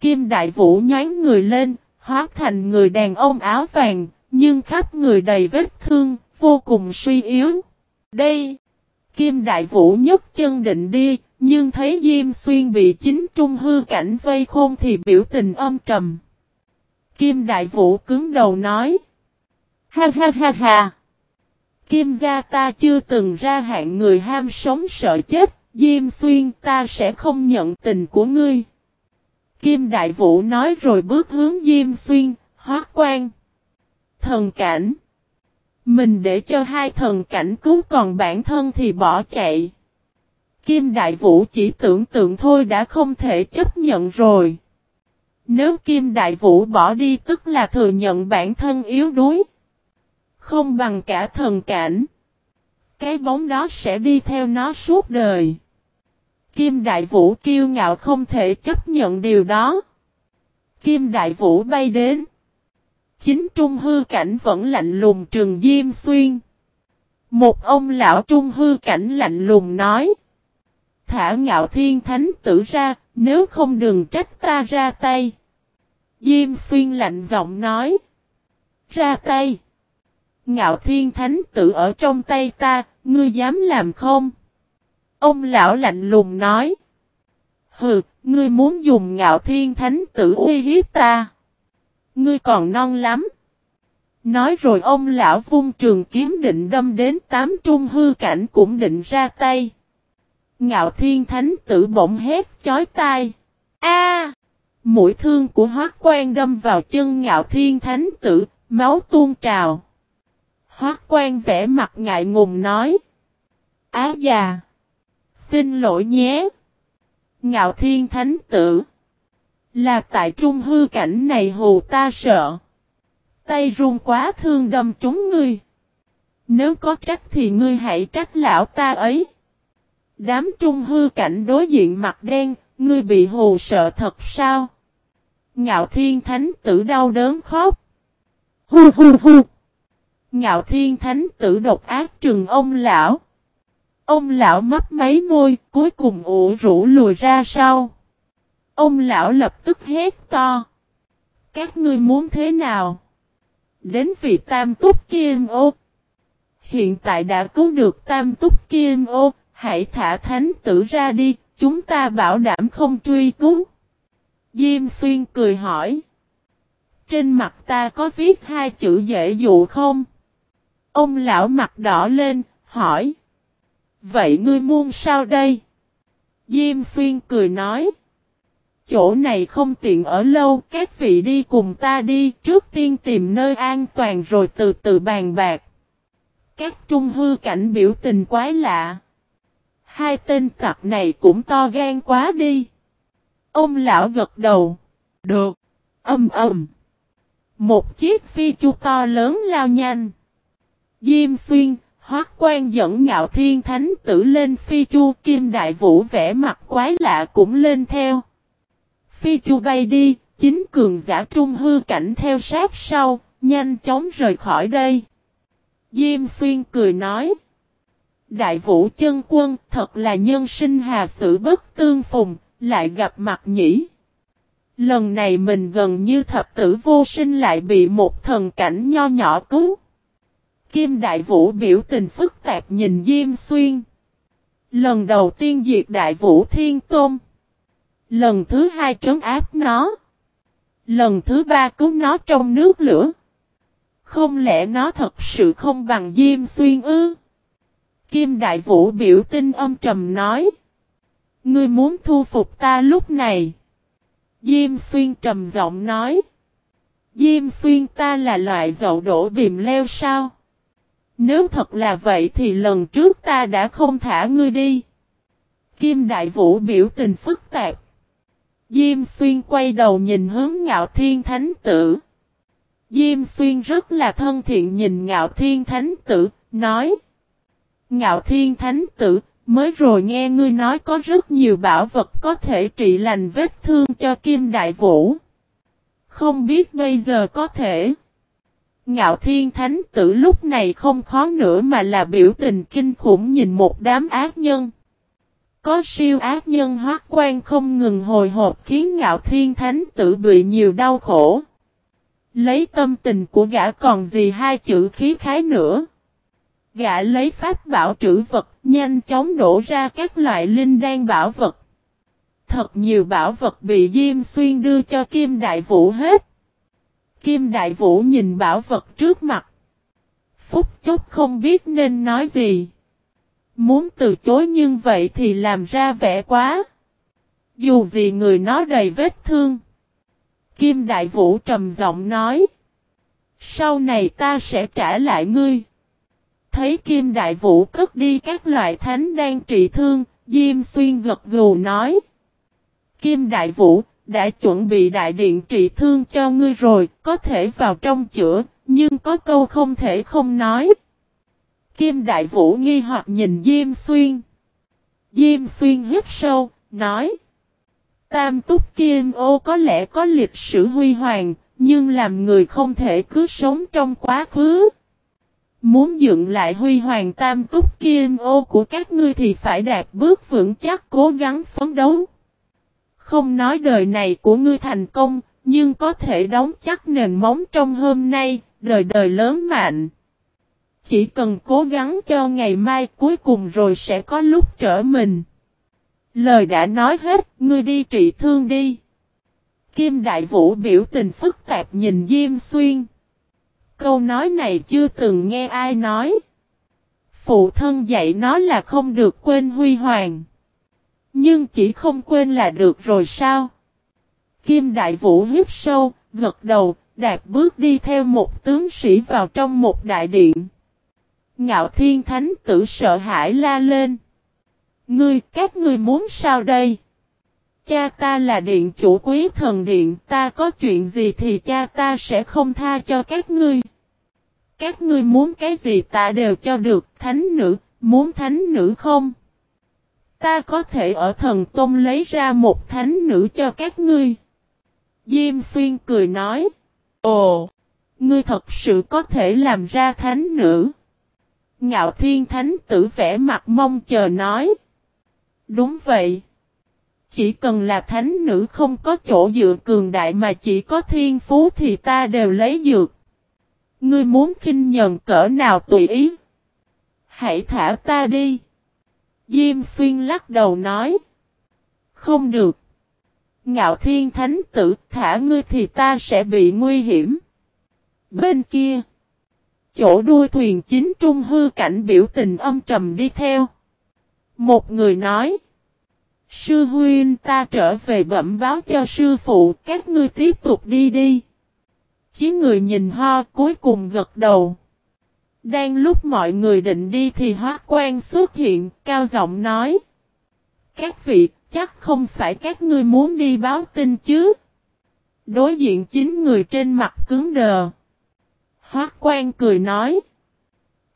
Kim Đại Vũ nhánh người lên, hóa thành người đàn ông áo vàng, nhưng khắp người đầy vết thương, vô cùng suy yếu. Đây, Kim Đại Vũ nhấc chân định đi, nhưng thấy Diêm Xuyên bị chính trung hư cảnh vây khôn thì biểu tình âm trầm. Kim Đại Vũ cứng đầu nói. Ha ha ha ha. Kim gia ta chưa từng ra hạn người ham sống sợ chết, Diêm Xuyên ta sẽ không nhận tình của ngươi. Kim Đại Vũ nói rồi bước hướng Diêm Xuyên, hóa quan. Thần cảnh. Mình để cho hai thần cảnh cứu còn bản thân thì bỏ chạy. Kim Đại Vũ chỉ tưởng tượng thôi đã không thể chấp nhận rồi. Nếu Kim Đại Vũ bỏ đi tức là thừa nhận bản thân yếu đuối. Không bằng cả thần cảnh. Cái bóng đó sẽ đi theo nó suốt đời. Kim Đại Vũ kiêu ngạo không thể chấp nhận điều đó. Kim Đại Vũ bay đến. Chính trung hư cảnh vẫn lạnh lùng trường Diêm Xuyên. Một ông lão trung hư cảnh lạnh lùng nói. Thả ngạo thiên thánh tử ra, nếu không đừng trách ta ra tay. Diêm Xuyên lạnh giọng nói. Ra tay. Ngạo thiên thánh tử ở trong tay ta, ngươi dám làm không? Ông lão lạnh lùng nói. Hừ, ngươi muốn dùng ngạo thiên thánh tử uy hiếp ta. Ngươi còn non lắm. Nói rồi ông lão vung trường kiếm định đâm đến tám trung hư cảnh cũng định ra tay. Ngạo thiên thánh tử bỗng hét chói tai. A! mũi thương của hoác quan đâm vào chân ngạo thiên thánh tử, máu tuôn trào. Hoác quan vẽ mặt ngại ngùng nói. Á già! Xin lỗi nhé! Ngạo thiên thánh tử. Là tại trung hư cảnh này hù ta sợ. Tay run quá thương đâm trúng ngươi. Nếu có trách thì ngươi hãy trách lão ta ấy. Đám trung hư cảnh đối diện mặt đen, ngươi bị hù sợ thật sao? Ngạo thiên thánh tử đau đớn khóc. Hu hu hu. Ngạo thiên thánh tử độc ác trừng ông lão. Ông lão mấp mấy môi, cuối cùng ủ rũ lùi ra sau. Ông lão lập tức hét to. Các ngươi muốn thế nào? Đến vị tam túc kim ô. Hiện tại đã cứu được tam túc kim ô, hãy thả thánh tử ra đi, chúng ta bảo đảm không truy cứu. Diêm xuyên cười hỏi. Trên mặt ta có viết hai chữ dễ dụ không? Ông lão mặt đỏ lên, hỏi. Vậy ngươi muôn sao đây? Diêm xuyên cười nói. Chỗ này không tiện ở lâu, các vị đi cùng ta đi, trước tiên tìm nơi an toàn rồi từ từ bàn bạc. Các trung hư cảnh biểu tình quái lạ. Hai tên tặc này cũng to gan quá đi. Ông lão gật đầu. Được. Âm ầm. Một chiếc phi chu to lớn lao nhanh. Diêm xuyên, hoác quan dẫn ngạo thiên thánh tử lên phi chu kim đại vũ vẽ mặt quái lạ cũng lên theo. Phi chu bay đi, chính cường giả trung hư cảnh theo sát sau, nhanh chóng rời khỏi đây. Diêm xuyên cười nói. Đại vũ chân quân thật là nhân sinh hà sự bất tương phùng, lại gặp mặt nhỉ. Lần này mình gần như thập tử vô sinh lại bị một thần cảnh nho nhỏ cứu. Kim Đại Vũ biểu tình phức tạp nhìn Diêm Xuyên. Lần đầu tiên diệt Đại Vũ Thiên Tôn. Lần thứ hai trấn áp nó. Lần thứ ba cứu nó trong nước lửa. Không lẽ nó thật sự không bằng Diêm Xuyên ư? Kim Đại Vũ biểu tin âm trầm nói. Ngươi muốn thu phục ta lúc này. Diêm Xuyên trầm giọng nói. Diêm Xuyên ta là loại dậu đổ bìm leo sao? Nếu thật là vậy thì lần trước ta đã không thả ngươi đi. Kim Đại Vũ biểu tình phức tạp. Diêm Xuyên quay đầu nhìn hướng ngạo thiên thánh tử. Diêm Xuyên rất là thân thiện nhìn ngạo thiên thánh tử, nói. Ngạo thiên thánh tử, mới rồi nghe ngươi nói có rất nhiều bảo vật có thể trị lành vết thương cho Kim Đại Vũ. Không biết bây giờ có thể. Ngạo thiên thánh tử lúc này không khó nữa mà là biểu tình kinh khủng nhìn một đám ác nhân. Có siêu ác nhân hoác quan không ngừng hồi hộp khiến ngạo thiên thánh tử bị nhiều đau khổ. Lấy tâm tình của gã còn gì hai chữ khí khái nữa. Gã lấy pháp bảo trữ vật, nhanh chóng đổ ra các loại linh đan bảo vật. Thật nhiều bảo vật bị Diêm Xuyên đưa cho Kim Đại Vũ hết. Kim Đại Vũ nhìn bảo vật trước mặt. Phúc chốc không biết nên nói gì. Muốn từ chối nhưng vậy thì làm ra vẻ quá. Dù gì người nó đầy vết thương. Kim Đại Vũ trầm giọng nói. Sau này ta sẽ trả lại ngươi. Thấy Kim Đại Vũ cất đi các loại thánh đang trị thương, Diêm Xuyên gật gù nói. Kim Đại Vũ, đã chuẩn bị đại điện trị thương cho ngươi rồi, có thể vào trong chữa, nhưng có câu không thể không nói. Kim Đại Vũ nghi hoặc nhìn Diêm Xuyên. Diêm Xuyên hít sâu, nói. Tam túc Kim ô có lẽ có lịch sử huy hoàng, nhưng làm người không thể cứ sống trong quá khứ. Muốn dựng lại huy hoàng tam túc Kim ô của các ngươi thì phải đạt bước vững chắc cố gắng phấn đấu. Không nói đời này của ngươi thành công, nhưng có thể đóng chắc nền móng trong hôm nay, đời đời lớn mạnh. Chỉ cần cố gắng cho ngày mai cuối cùng rồi sẽ có lúc trở mình. Lời đã nói hết, ngươi đi trị thương đi. Kim Đại Vũ biểu tình phức tạp nhìn Diêm Xuyên. Câu nói này chưa từng nghe ai nói. Phụ thân dạy nó là không được quên huy hoàng. Nhưng chỉ không quên là được rồi sao? Kim Đại Vũ hít sâu, gật đầu, đạp bước đi theo một tướng sĩ vào trong một đại điện. Ngạo Thiên Thánh tử sợ hãi la lên. Ngươi, các ngươi muốn sao đây? Cha ta là điện chủ quý thần điện, ta có chuyện gì thì cha ta sẽ không tha cho các ngươi. Các ngươi muốn cái gì ta đều cho được, thánh nữ, muốn thánh nữ không? Ta có thể ở thần tôn lấy ra một thánh nữ cho các ngươi. Diêm xuyên cười nói. Ồ, ngươi thật sự có thể làm ra thánh nữ. Ngạo thiên thánh tử vẽ mặt mong chờ nói. Đúng vậy. Chỉ cần là thánh nữ không có chỗ dựa cường đại mà chỉ có thiên phú thì ta đều lấy dược. Ngươi muốn khinh nhờn cỡ nào tùy ý. Hãy thả ta đi. Diêm xuyên lắc đầu nói. Không được. Ngạo thiên thánh tử, thả ngươi thì ta sẽ bị nguy hiểm. Bên kia. Chỗ đuôi thuyền chính trung hư cảnh biểu tình âm trầm đi theo. Một người nói. Sư huynh ta trở về bẩm báo cho sư phụ các ngươi tiếp tục đi đi. Chí người nhìn ho cuối cùng gật đầu. Đang lúc mọi người định đi thì hóa quan xuất hiện, cao giọng nói. Các vị, chắc không phải các ngươi muốn đi báo tin chứ. Đối diện chính người trên mặt cứng đờ. Hóa quan cười nói.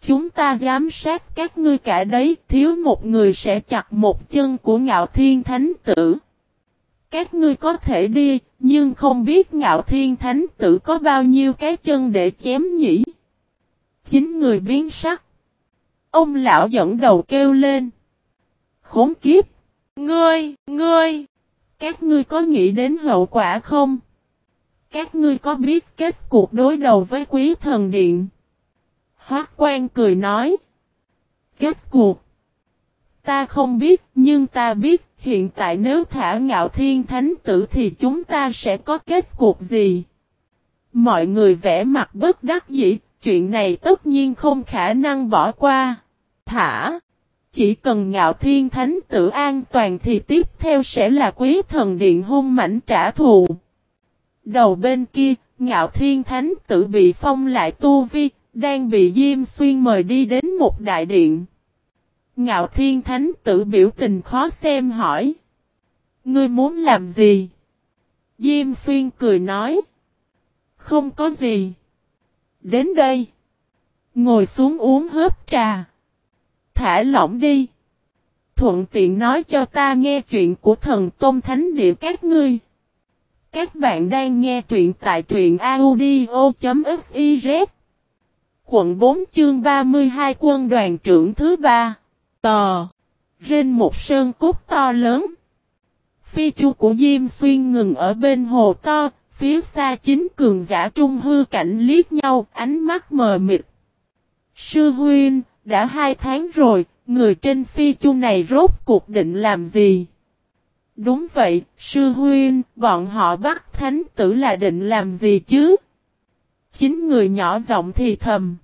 Chúng ta giám sát các ngươi cả đấy, thiếu một người sẽ chặt một chân của ngạo thiên thánh tử. Các ngươi có thể đi, nhưng không biết ngạo thiên thánh tử có bao nhiêu cái chân để chém nhỉ. Chính người biến sắc. Ông lão dẫn đầu kêu lên. Khốn kiếp! Ngươi! Ngươi! Các ngươi có nghĩ đến hậu quả không? Các ngươi có biết kết cuộc đối đầu với quý thần điện? Hoác quan cười nói. Kết cuộc. Ta không biết, nhưng ta biết, hiện tại nếu thả ngạo thiên thánh tử thì chúng ta sẽ có kết cuộc gì? Mọi người vẽ mặt bất đắc dĩ, chuyện này tất nhiên không khả năng bỏ qua. Thả. Chỉ cần ngạo thiên thánh tử an toàn thì tiếp theo sẽ là quý thần điện hung mảnh trả thù. Đầu bên kia, ngạo thiên thánh tử bị phong lại tu vi, đang bị Diêm Xuyên mời đi đến một đại điện. Ngạo thiên thánh tử biểu tình khó xem hỏi. Ngươi muốn làm gì? Diêm Xuyên cười nói. Không có gì. Đến đây. Ngồi xuống uống hớp trà. Thả lỏng đi. Thuận tiện nói cho ta nghe chuyện của thần Tôn Thánh Địa các ngươi. Các bạn đang nghe truyện tại truyện audio.fif Quận 4 chương 32 quân đoàn trưởng thứ 3 Tò. Trên một sơn cốt to lớn. Phi chu của Diêm Xuyên ngừng ở bên hồ to Phía xa chính cường giả trung hư cảnh liếc nhau Ánh mắt mờ mịt. Sư huynh Đã hai tháng rồi Người trên phi chu này rốt cuộc định làm gì? Đúng vậy, sư huynh, bọn họ bắt thánh tử là định làm gì chứ? Chính người nhỏ giọng thì thầm.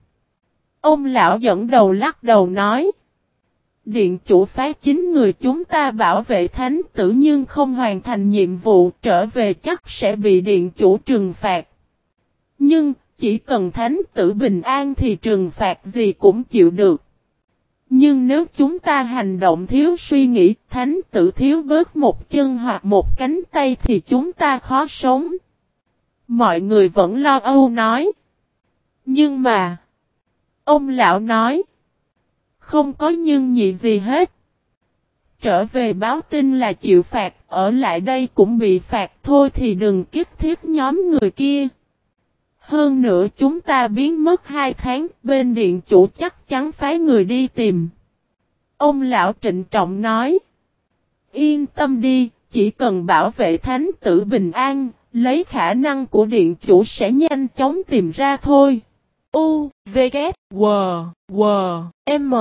Ông lão dẫn đầu lắc đầu nói. Điện chủ phái chính người chúng ta bảo vệ thánh tử nhưng không hoàn thành nhiệm vụ trở về chắc sẽ bị điện chủ trừng phạt. Nhưng, chỉ cần thánh tử bình an thì trừng phạt gì cũng chịu được. Nhưng nếu chúng ta hành động thiếu suy nghĩ, thánh tử thiếu bớt một chân hoặc một cánh tay thì chúng ta khó sống. Mọi người vẫn lo âu nói. Nhưng mà, ông lão nói, không có nhưng nhị gì hết. Trở về báo tin là chịu phạt, ở lại đây cũng bị phạt thôi thì đừng kích thiết nhóm người kia. Hơn nữa chúng ta biến mất hai tháng, bên điện chủ chắc chắn phái người đi tìm. Ông lão trịnh trọng nói. Yên tâm đi, chỉ cần bảo vệ thánh tử bình an, lấy khả năng của điện chủ sẽ nhanh chóng tìm ra thôi. U, V, K, W, W, M.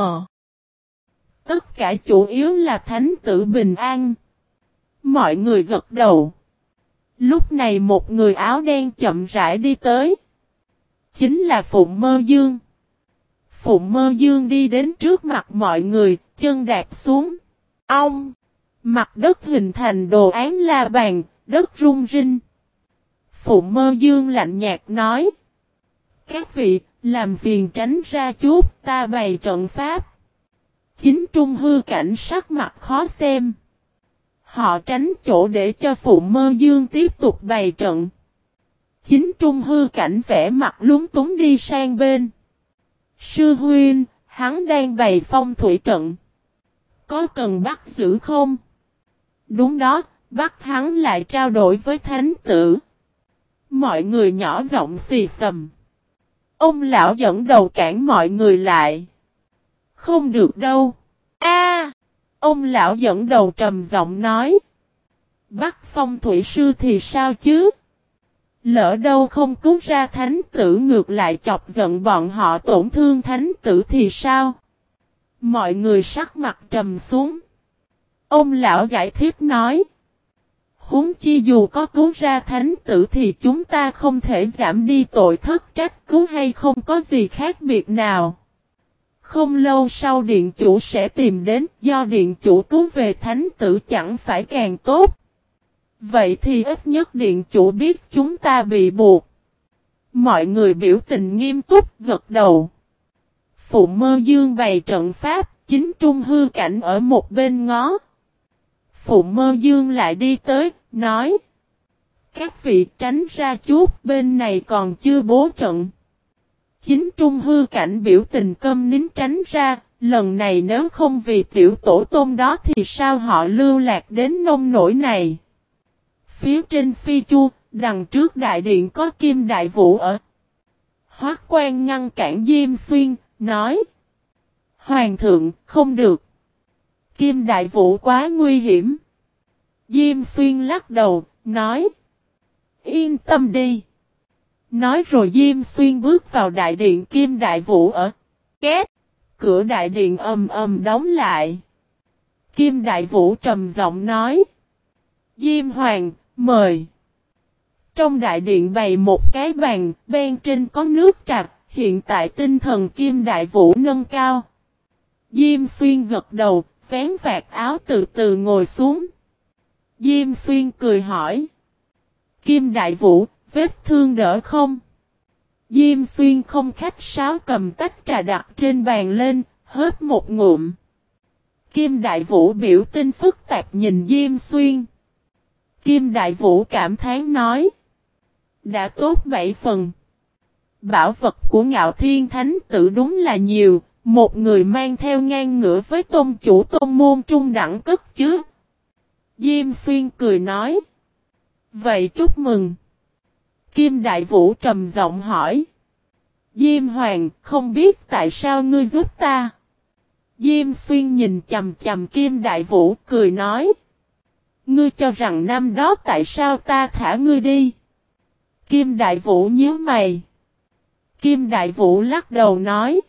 Tất cả chủ yếu là thánh tử bình an. Mọi người gật đầu. Lúc này một người áo đen chậm rãi đi tới. Chính là Phụng Mơ Dương. Phụng Mơ Dương đi đến trước mặt mọi người, chân đạp xuống. Ông! Mặt đất hình thành đồ án la bàn, đất rung rinh. Phụ Mơ Dương lạnh nhạt nói. Các vị, làm phiền tránh ra chút, ta bày trận pháp. Chính trung hư cảnh sắc mặt khó xem. Họ tránh chỗ để cho Phụ Mơ Dương tiếp tục bày trận. Chính trung hư cảnh vẽ mặt lúng túng đi sang bên. Sư huyên, hắn đang bày phong thủy trận. Có cần bắt giữ không? Đúng đó, bắt hắn lại trao đổi với thánh tử. Mọi người nhỏ giọng xì xầm. Ông lão dẫn đầu cản mọi người lại. Không được đâu. A, Ông lão dẫn đầu trầm giọng nói. Bắt phong thủy sư thì sao chứ? Lỡ đâu không cứu ra thánh tử ngược lại chọc giận bọn họ tổn thương thánh tử thì sao? Mọi người sắc mặt trầm xuống. Ông lão giải thích nói. Huống chi dù có cứu ra thánh tử thì chúng ta không thể giảm đi tội thất trách cứu hay không có gì khác biệt nào. Không lâu sau điện chủ sẽ tìm đến do điện chủ cứu về thánh tử chẳng phải càng tốt. Vậy thì ít nhất điện chủ biết chúng ta bị buộc. Mọi người biểu tình nghiêm túc gật đầu. Phụ mơ dương bày trận pháp, chính trung hư cảnh ở một bên ngó. Phụ mơ dương lại đi tới, nói. Các vị tránh ra chút, bên này còn chưa bố trận. Chính trung hư cảnh biểu tình câm nín tránh ra, lần này nếu không vì tiểu tổ tôm đó thì sao họ lưu lạc đến nông nổi này. Phía trên phi chu, đằng trước đại điện có kim đại vũ ở. Hoác quan ngăn cản Diêm Xuyên, nói. Hoàng thượng, không được. Kim đại vũ quá nguy hiểm. Diêm Xuyên lắc đầu, nói. Yên tâm đi. Nói rồi Diêm Xuyên bước vào đại điện Kim Đại Vũ ở. Két. Cửa đại điện ầm ầm đóng lại. Kim Đại Vũ trầm giọng nói. Diêm Hoàng, mời. Trong đại điện bày một cái bàn, bên trên có nước trạc, hiện tại tinh thần Kim Đại Vũ nâng cao. Diêm Xuyên gật đầu, vén vạt áo từ từ ngồi xuống. Diêm Xuyên cười hỏi. Kim Đại Vũ, vết thương đỡ không? Diêm xuyên không khách sáo cầm tách trà đặt trên bàn lên, hớp một ngụm. Kim Đại Vũ biểu tin phức tạp nhìn Diêm xuyên. Kim Đại Vũ cảm thán nói. Đã tốt 7 phần. Bảo vật của ngạo thiên thánh tự đúng là nhiều, một người mang theo ngang ngửa với tôn chủ tôn môn trung đẳng cất chứ. Diêm xuyên cười nói. Vậy chúc mừng. Kim Đại Vũ trầm giọng hỏi. Diêm Hoàng, không biết tại sao ngươi giúp ta? Diêm Xuyên nhìn chầm chầm Kim Đại Vũ cười nói. Ngươi cho rằng năm đó tại sao ta thả ngươi đi? Kim Đại Vũ nhớ mày. Kim Đại Vũ lắc đầu nói.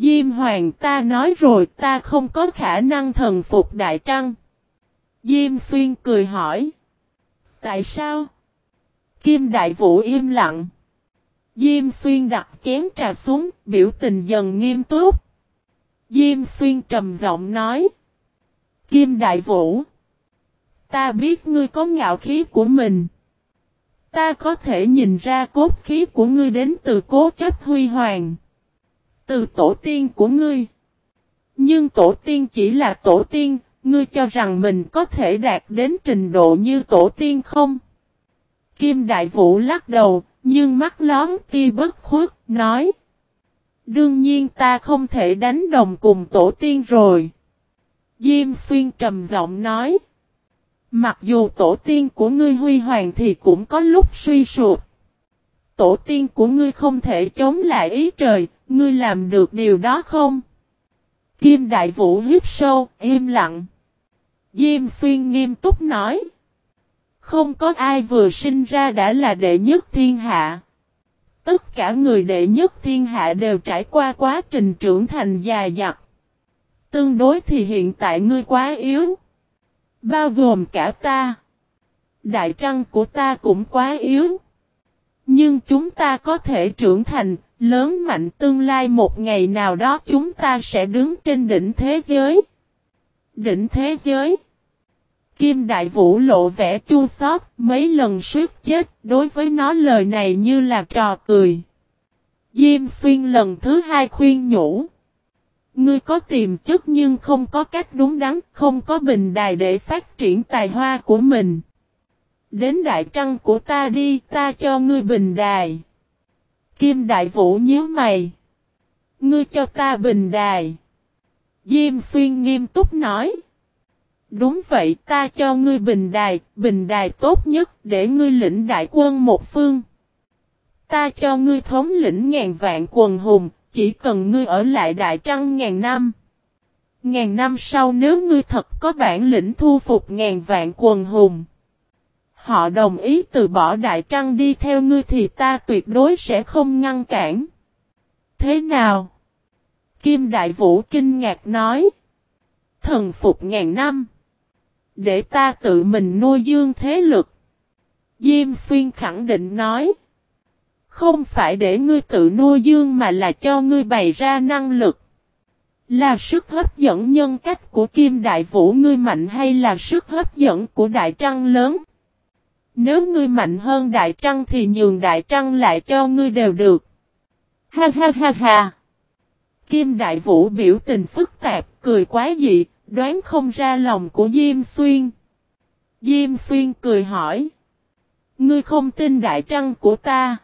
Diêm Hoàng ta nói rồi ta không có khả năng thần phục Đại Trăng. Diêm Xuyên cười hỏi. Tại sao? Kim Đại Vũ im lặng. Diêm Xuyên đặt chén trà xuống, biểu tình dần nghiêm túc. Diêm Xuyên trầm giọng nói. Kim Đại Vũ. Ta biết ngươi có ngạo khí của mình. Ta có thể nhìn ra cốt khí của ngươi đến từ cố chấp huy hoàng. Từ tổ tiên của ngươi. Nhưng tổ tiên chỉ là tổ tiên, ngươi cho rằng mình có thể đạt đến trình độ như tổ tiên không? Kim Đại Vũ lắc đầu, nhưng mắt lón ti bất khuất, nói. Đương nhiên ta không thể đánh đồng cùng tổ tiên rồi. Diêm xuyên trầm giọng nói. Mặc dù tổ tiên của ngươi huy hoàng thì cũng có lúc suy sụp. Tổ tiên của ngươi không thể chống lại ý trời, ngươi làm được điều đó không? Kim Đại Vũ hít sâu, im lặng. Diêm xuyên nghiêm túc nói. Không có ai vừa sinh ra đã là đệ nhất thiên hạ. Tất cả người đệ nhất thiên hạ đều trải qua quá trình trưởng thành dài dặt. Tương đối thì hiện tại ngươi quá yếu. Bao gồm cả ta. Đại trăng của ta cũng quá yếu. Nhưng chúng ta có thể trưởng thành, lớn mạnh tương lai một ngày nào đó chúng ta sẽ đứng trên đỉnh thế giới. Đỉnh thế giới. Kim Đại Vũ lộ vẻ chua xót, mấy lần suýt chết, đối với nó lời này như là trò cười. Diêm xuyên lần thứ hai khuyên nhủ. Ngươi có tiềm chất nhưng không có cách đúng đắn, không có bình đài để phát triển tài hoa của mình. Đến đại trăng của ta đi, ta cho ngươi bình đài. Kim Đại Vũ nhớ mày. Ngươi cho ta bình đài. Diêm xuyên nghiêm túc nói. Đúng vậy ta cho ngươi bình đài, bình đài tốt nhất để ngươi lĩnh đại quân một phương. Ta cho ngươi thống lĩnh ngàn vạn quần hùng, chỉ cần ngươi ở lại đại trăng ngàn năm. Ngàn năm sau nếu ngươi thật có bản lĩnh thu phục ngàn vạn quần hùng. Họ đồng ý từ bỏ đại trăng đi theo ngươi thì ta tuyệt đối sẽ không ngăn cản. Thế nào? Kim Đại Vũ kinh ngạc nói. Thần phục ngàn năm. Để ta tự mình nuôi dương thế lực. Diêm Xuyên khẳng định nói. Không phải để ngươi tự nuôi dương mà là cho ngươi bày ra năng lực. Là sức hấp dẫn nhân cách của Kim Đại Vũ ngươi mạnh hay là sức hấp dẫn của Đại Trăng lớn? Nếu ngươi mạnh hơn Đại Trăng thì nhường Đại Trăng lại cho ngươi đều được. Ha ha ha ha. Kim Đại Vũ biểu tình phức tạp, cười quá dị, đoán không ra lòng của Diêm Xuyên. Diêm Xuyên cười hỏi. Ngươi không tin Đại Trăng của ta.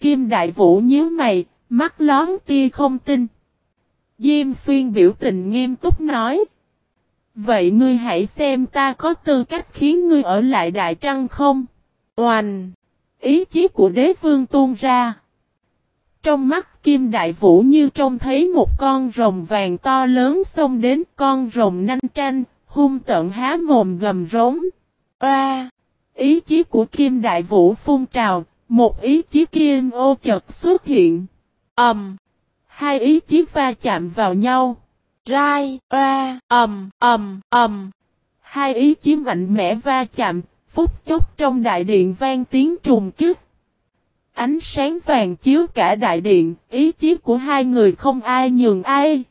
Kim Đại Vũ nhíu mày, mắt lón tia không tin. Diêm Xuyên biểu tình nghiêm túc nói. Vậy ngươi hãy xem ta có tư cách khiến ngươi ở lại Đại Trăng không? Oanh! Ý chí của đế vương tuôn ra. Trong mắt Kim Đại Vũ như trông thấy một con rồng vàng to lớn xông đến con rồng nanh tranh, hung tận há mồm gầm rống. Oa! Ý chí của Kim Đại Vũ phun trào, một ý chí kim ô chật xuất hiện. Ầm! Um, hai ý chí va chạm vào nhau. Rai, oa, ầm, ầm, ầm. Hai ý chí mạnh mẽ va chạm, phút chốc trong đại điện vang tiếng trùng kích. Ánh sáng vàng chiếu cả đại điện, ý chí của hai người không ai nhường ai.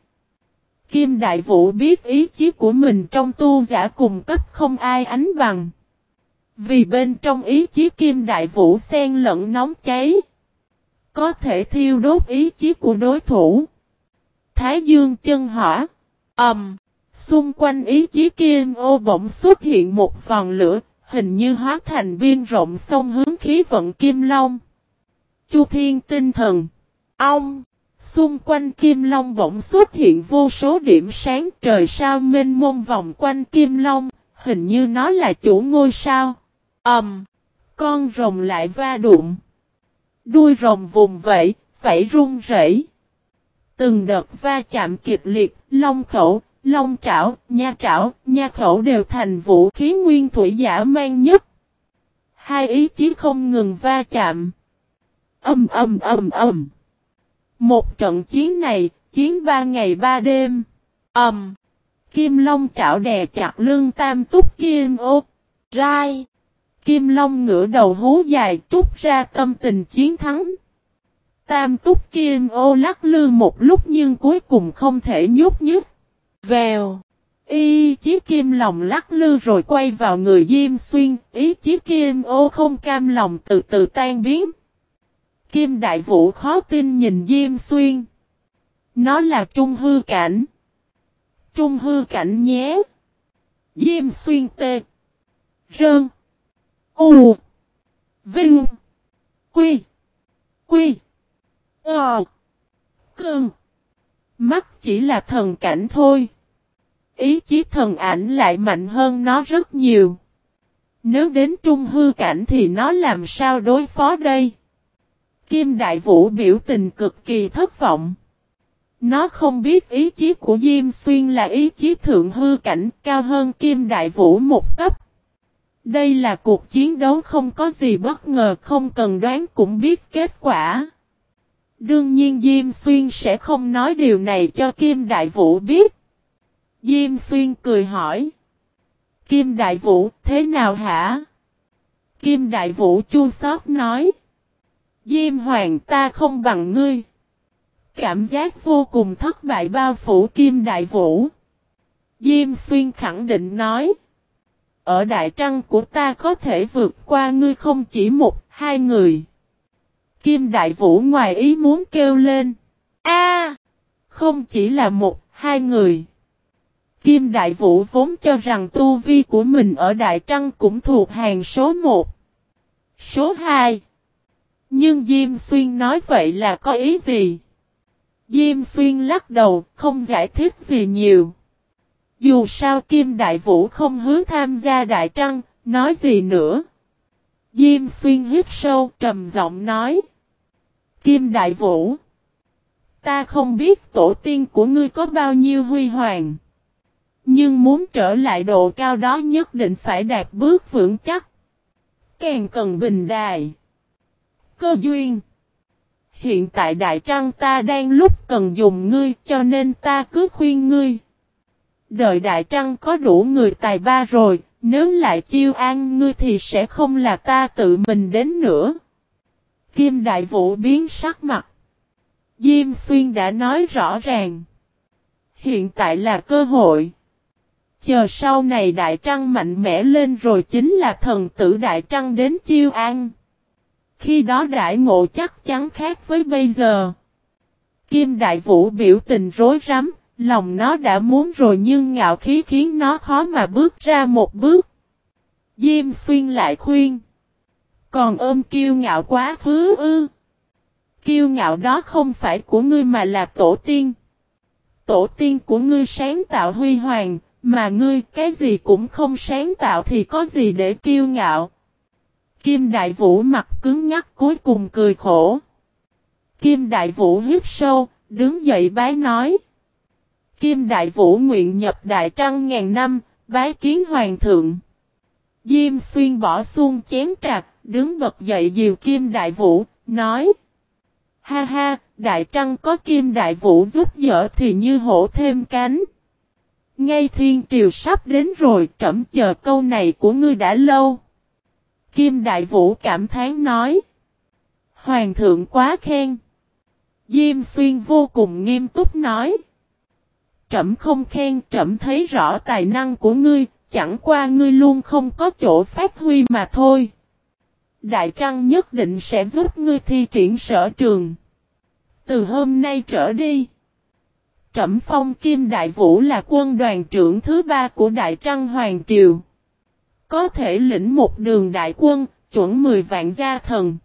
Kim Đại Vũ biết ý chí của mình trong tu giả cùng cấp không ai ánh bằng. Vì bên trong ý chí Kim Đại Vũ xen lẫn nóng cháy. Có thể thiêu đốt ý chí của đối thủ. Thái Dương chân hỏa. Ẩm. Um, xung quanh ý chí kim ô bỗng xuất hiện một vòng lửa, hình như hóa thành viên rộng sông hướng khí vận kim long. Chu thiên tinh thần. Ông. Xung quanh kim long bỗng xuất hiện vô số điểm sáng trời sao mênh mông vòng quanh kim long, hình như nó là chủ ngôi sao. Ẩm. Um, con rồng lại va đụng. Đuôi rồng vùng vẫy, vẫy run rẩy. Từng đợt va chạm kịch liệt, long khẩu, long trảo, nha trảo, nha khẩu đều thành vũ khí nguyên thủy giả mang nhất. Hai ý chí không ngừng va chạm. Âm âm âm âm. Một trận chiến này, chiến ba ngày ba đêm. Âm. Kim Long trảo đè chặt lưng tam túc kim ô. Rai. Kim Long ngửa đầu hú dài trút ra tâm tình chiến thắng. Tam túc kim ô lắc lư một lúc nhưng cuối cùng không thể nhúc nhích. Vèo. y chí kim lòng lắc lư rồi quay vào người Diêm Xuyên, ý chí kim ô không cam lòng từ từ tan biến. Kim Đại Vũ khó tin nhìn Diêm Xuyên. Nó là trung hư cảnh. Trung hư cảnh nhé. Diêm Xuyên tê. Rơn. U. Vinh. Quy. Quy. Ờ. Cơn. Mắt chỉ là thần cảnh thôi. Ý chí thần ảnh lại mạnh hơn nó rất nhiều. Nếu đến trung hư cảnh thì nó làm sao đối phó đây? Kim Đại Vũ biểu tình cực kỳ thất vọng. Nó không biết ý chí của Diêm Xuyên là ý chí thượng hư cảnh cao hơn Kim Đại Vũ một cấp. Đây là cuộc chiến đấu không có gì bất ngờ, không cần đoán cũng biết kết quả. Đương nhiên Diêm Xuyên sẽ không nói điều này cho Kim Đại Vũ biết. Diêm Xuyên cười hỏi. Kim Đại Vũ, thế nào hả? Kim Đại Vũ chua xót nói. Diêm Hoàng ta không bằng ngươi. Cảm giác vô cùng thất bại bao phủ Kim Đại Vũ. Diêm Xuyên khẳng định nói. Ở Đại Trăng của ta có thể vượt qua ngươi không chỉ một, hai người. Kim Đại Vũ ngoài ý muốn kêu lên. A, Không chỉ là một, hai người. Kim Đại Vũ vốn cho rằng tu vi của mình ở Đại Trăng cũng thuộc hàng số 1. Số 2. Nhưng Diêm Xuyên nói vậy là có ý gì? Diêm Xuyên lắc đầu, không giải thích gì nhiều. Dù sao Kim Đại Vũ không hứa tham gia Đại Trăng, nói gì nữa. Diêm Xuyên hít sâu, trầm giọng nói. Kim Đại Vũ. Ta không biết tổ tiên của ngươi có bao nhiêu huy hoàng. Nhưng muốn trở lại độ cao đó nhất định phải đạt bước vững chắc. Càng cần bình đài. Cơ duyên. Hiện tại Đại Trăng ta đang lúc cần dùng ngươi cho nên ta cứ khuyên ngươi. Đợi Đại Trăng có đủ người tài ba rồi, nếu lại chiêu an ngươi thì sẽ không là ta tự mình đến nữa. Kim Đại Vũ biến sắc mặt. Diêm Xuyên đã nói rõ ràng. Hiện tại là cơ hội. Chờ sau này Đại Trăng mạnh mẽ lên rồi chính là thần tử Đại Trăng đến chiêu an. Khi đó đại ngộ chắc chắn khác với bây giờ. Kim Đại Vũ biểu tình rối rắm, lòng nó đã muốn rồi nhưng ngạo khí khiến nó khó mà bước ra một bước. Diêm xuyên lại khuyên. Còn ôm kiêu ngạo quá khứ ư. Kiêu ngạo đó không phải của ngươi mà là tổ tiên. Tổ tiên của ngươi sáng tạo huy hoàng, mà ngươi cái gì cũng không sáng tạo thì có gì để kiêu ngạo. Kim Đại Vũ mặt cứng ngắc cuối cùng cười khổ. Kim Đại Vũ hít sâu, đứng dậy bái nói. Kim Đại Vũ nguyện nhập Đại Trăng ngàn năm, bái kiến Hoàng thượng. Diêm xuyên bỏ xuông chén trạc, đứng bật dậy diều Kim Đại Vũ, nói. Ha ha, Đại Trăng có Kim Đại Vũ giúp đỡ thì như hổ thêm cánh. Ngay thiên triều sắp đến rồi, trẫm chờ câu này của ngươi đã lâu. Kim Đại Vũ cảm thán nói. Hoàng thượng quá khen. Diêm xuyên vô cùng nghiêm túc nói. Trẩm không khen trẩm thấy rõ tài năng của ngươi, chẳng qua ngươi luôn không có chỗ phát huy mà thôi. Đại Trăng nhất định sẽ giúp ngươi thi triển sở trường. Từ hôm nay trở đi. Trẩm phong Kim Đại Vũ là quân đoàn trưởng thứ ba của Đại Trăng Hoàng Triều. Có thể lĩnh một đường đại quân, chuẩn 10 vạn gia thần.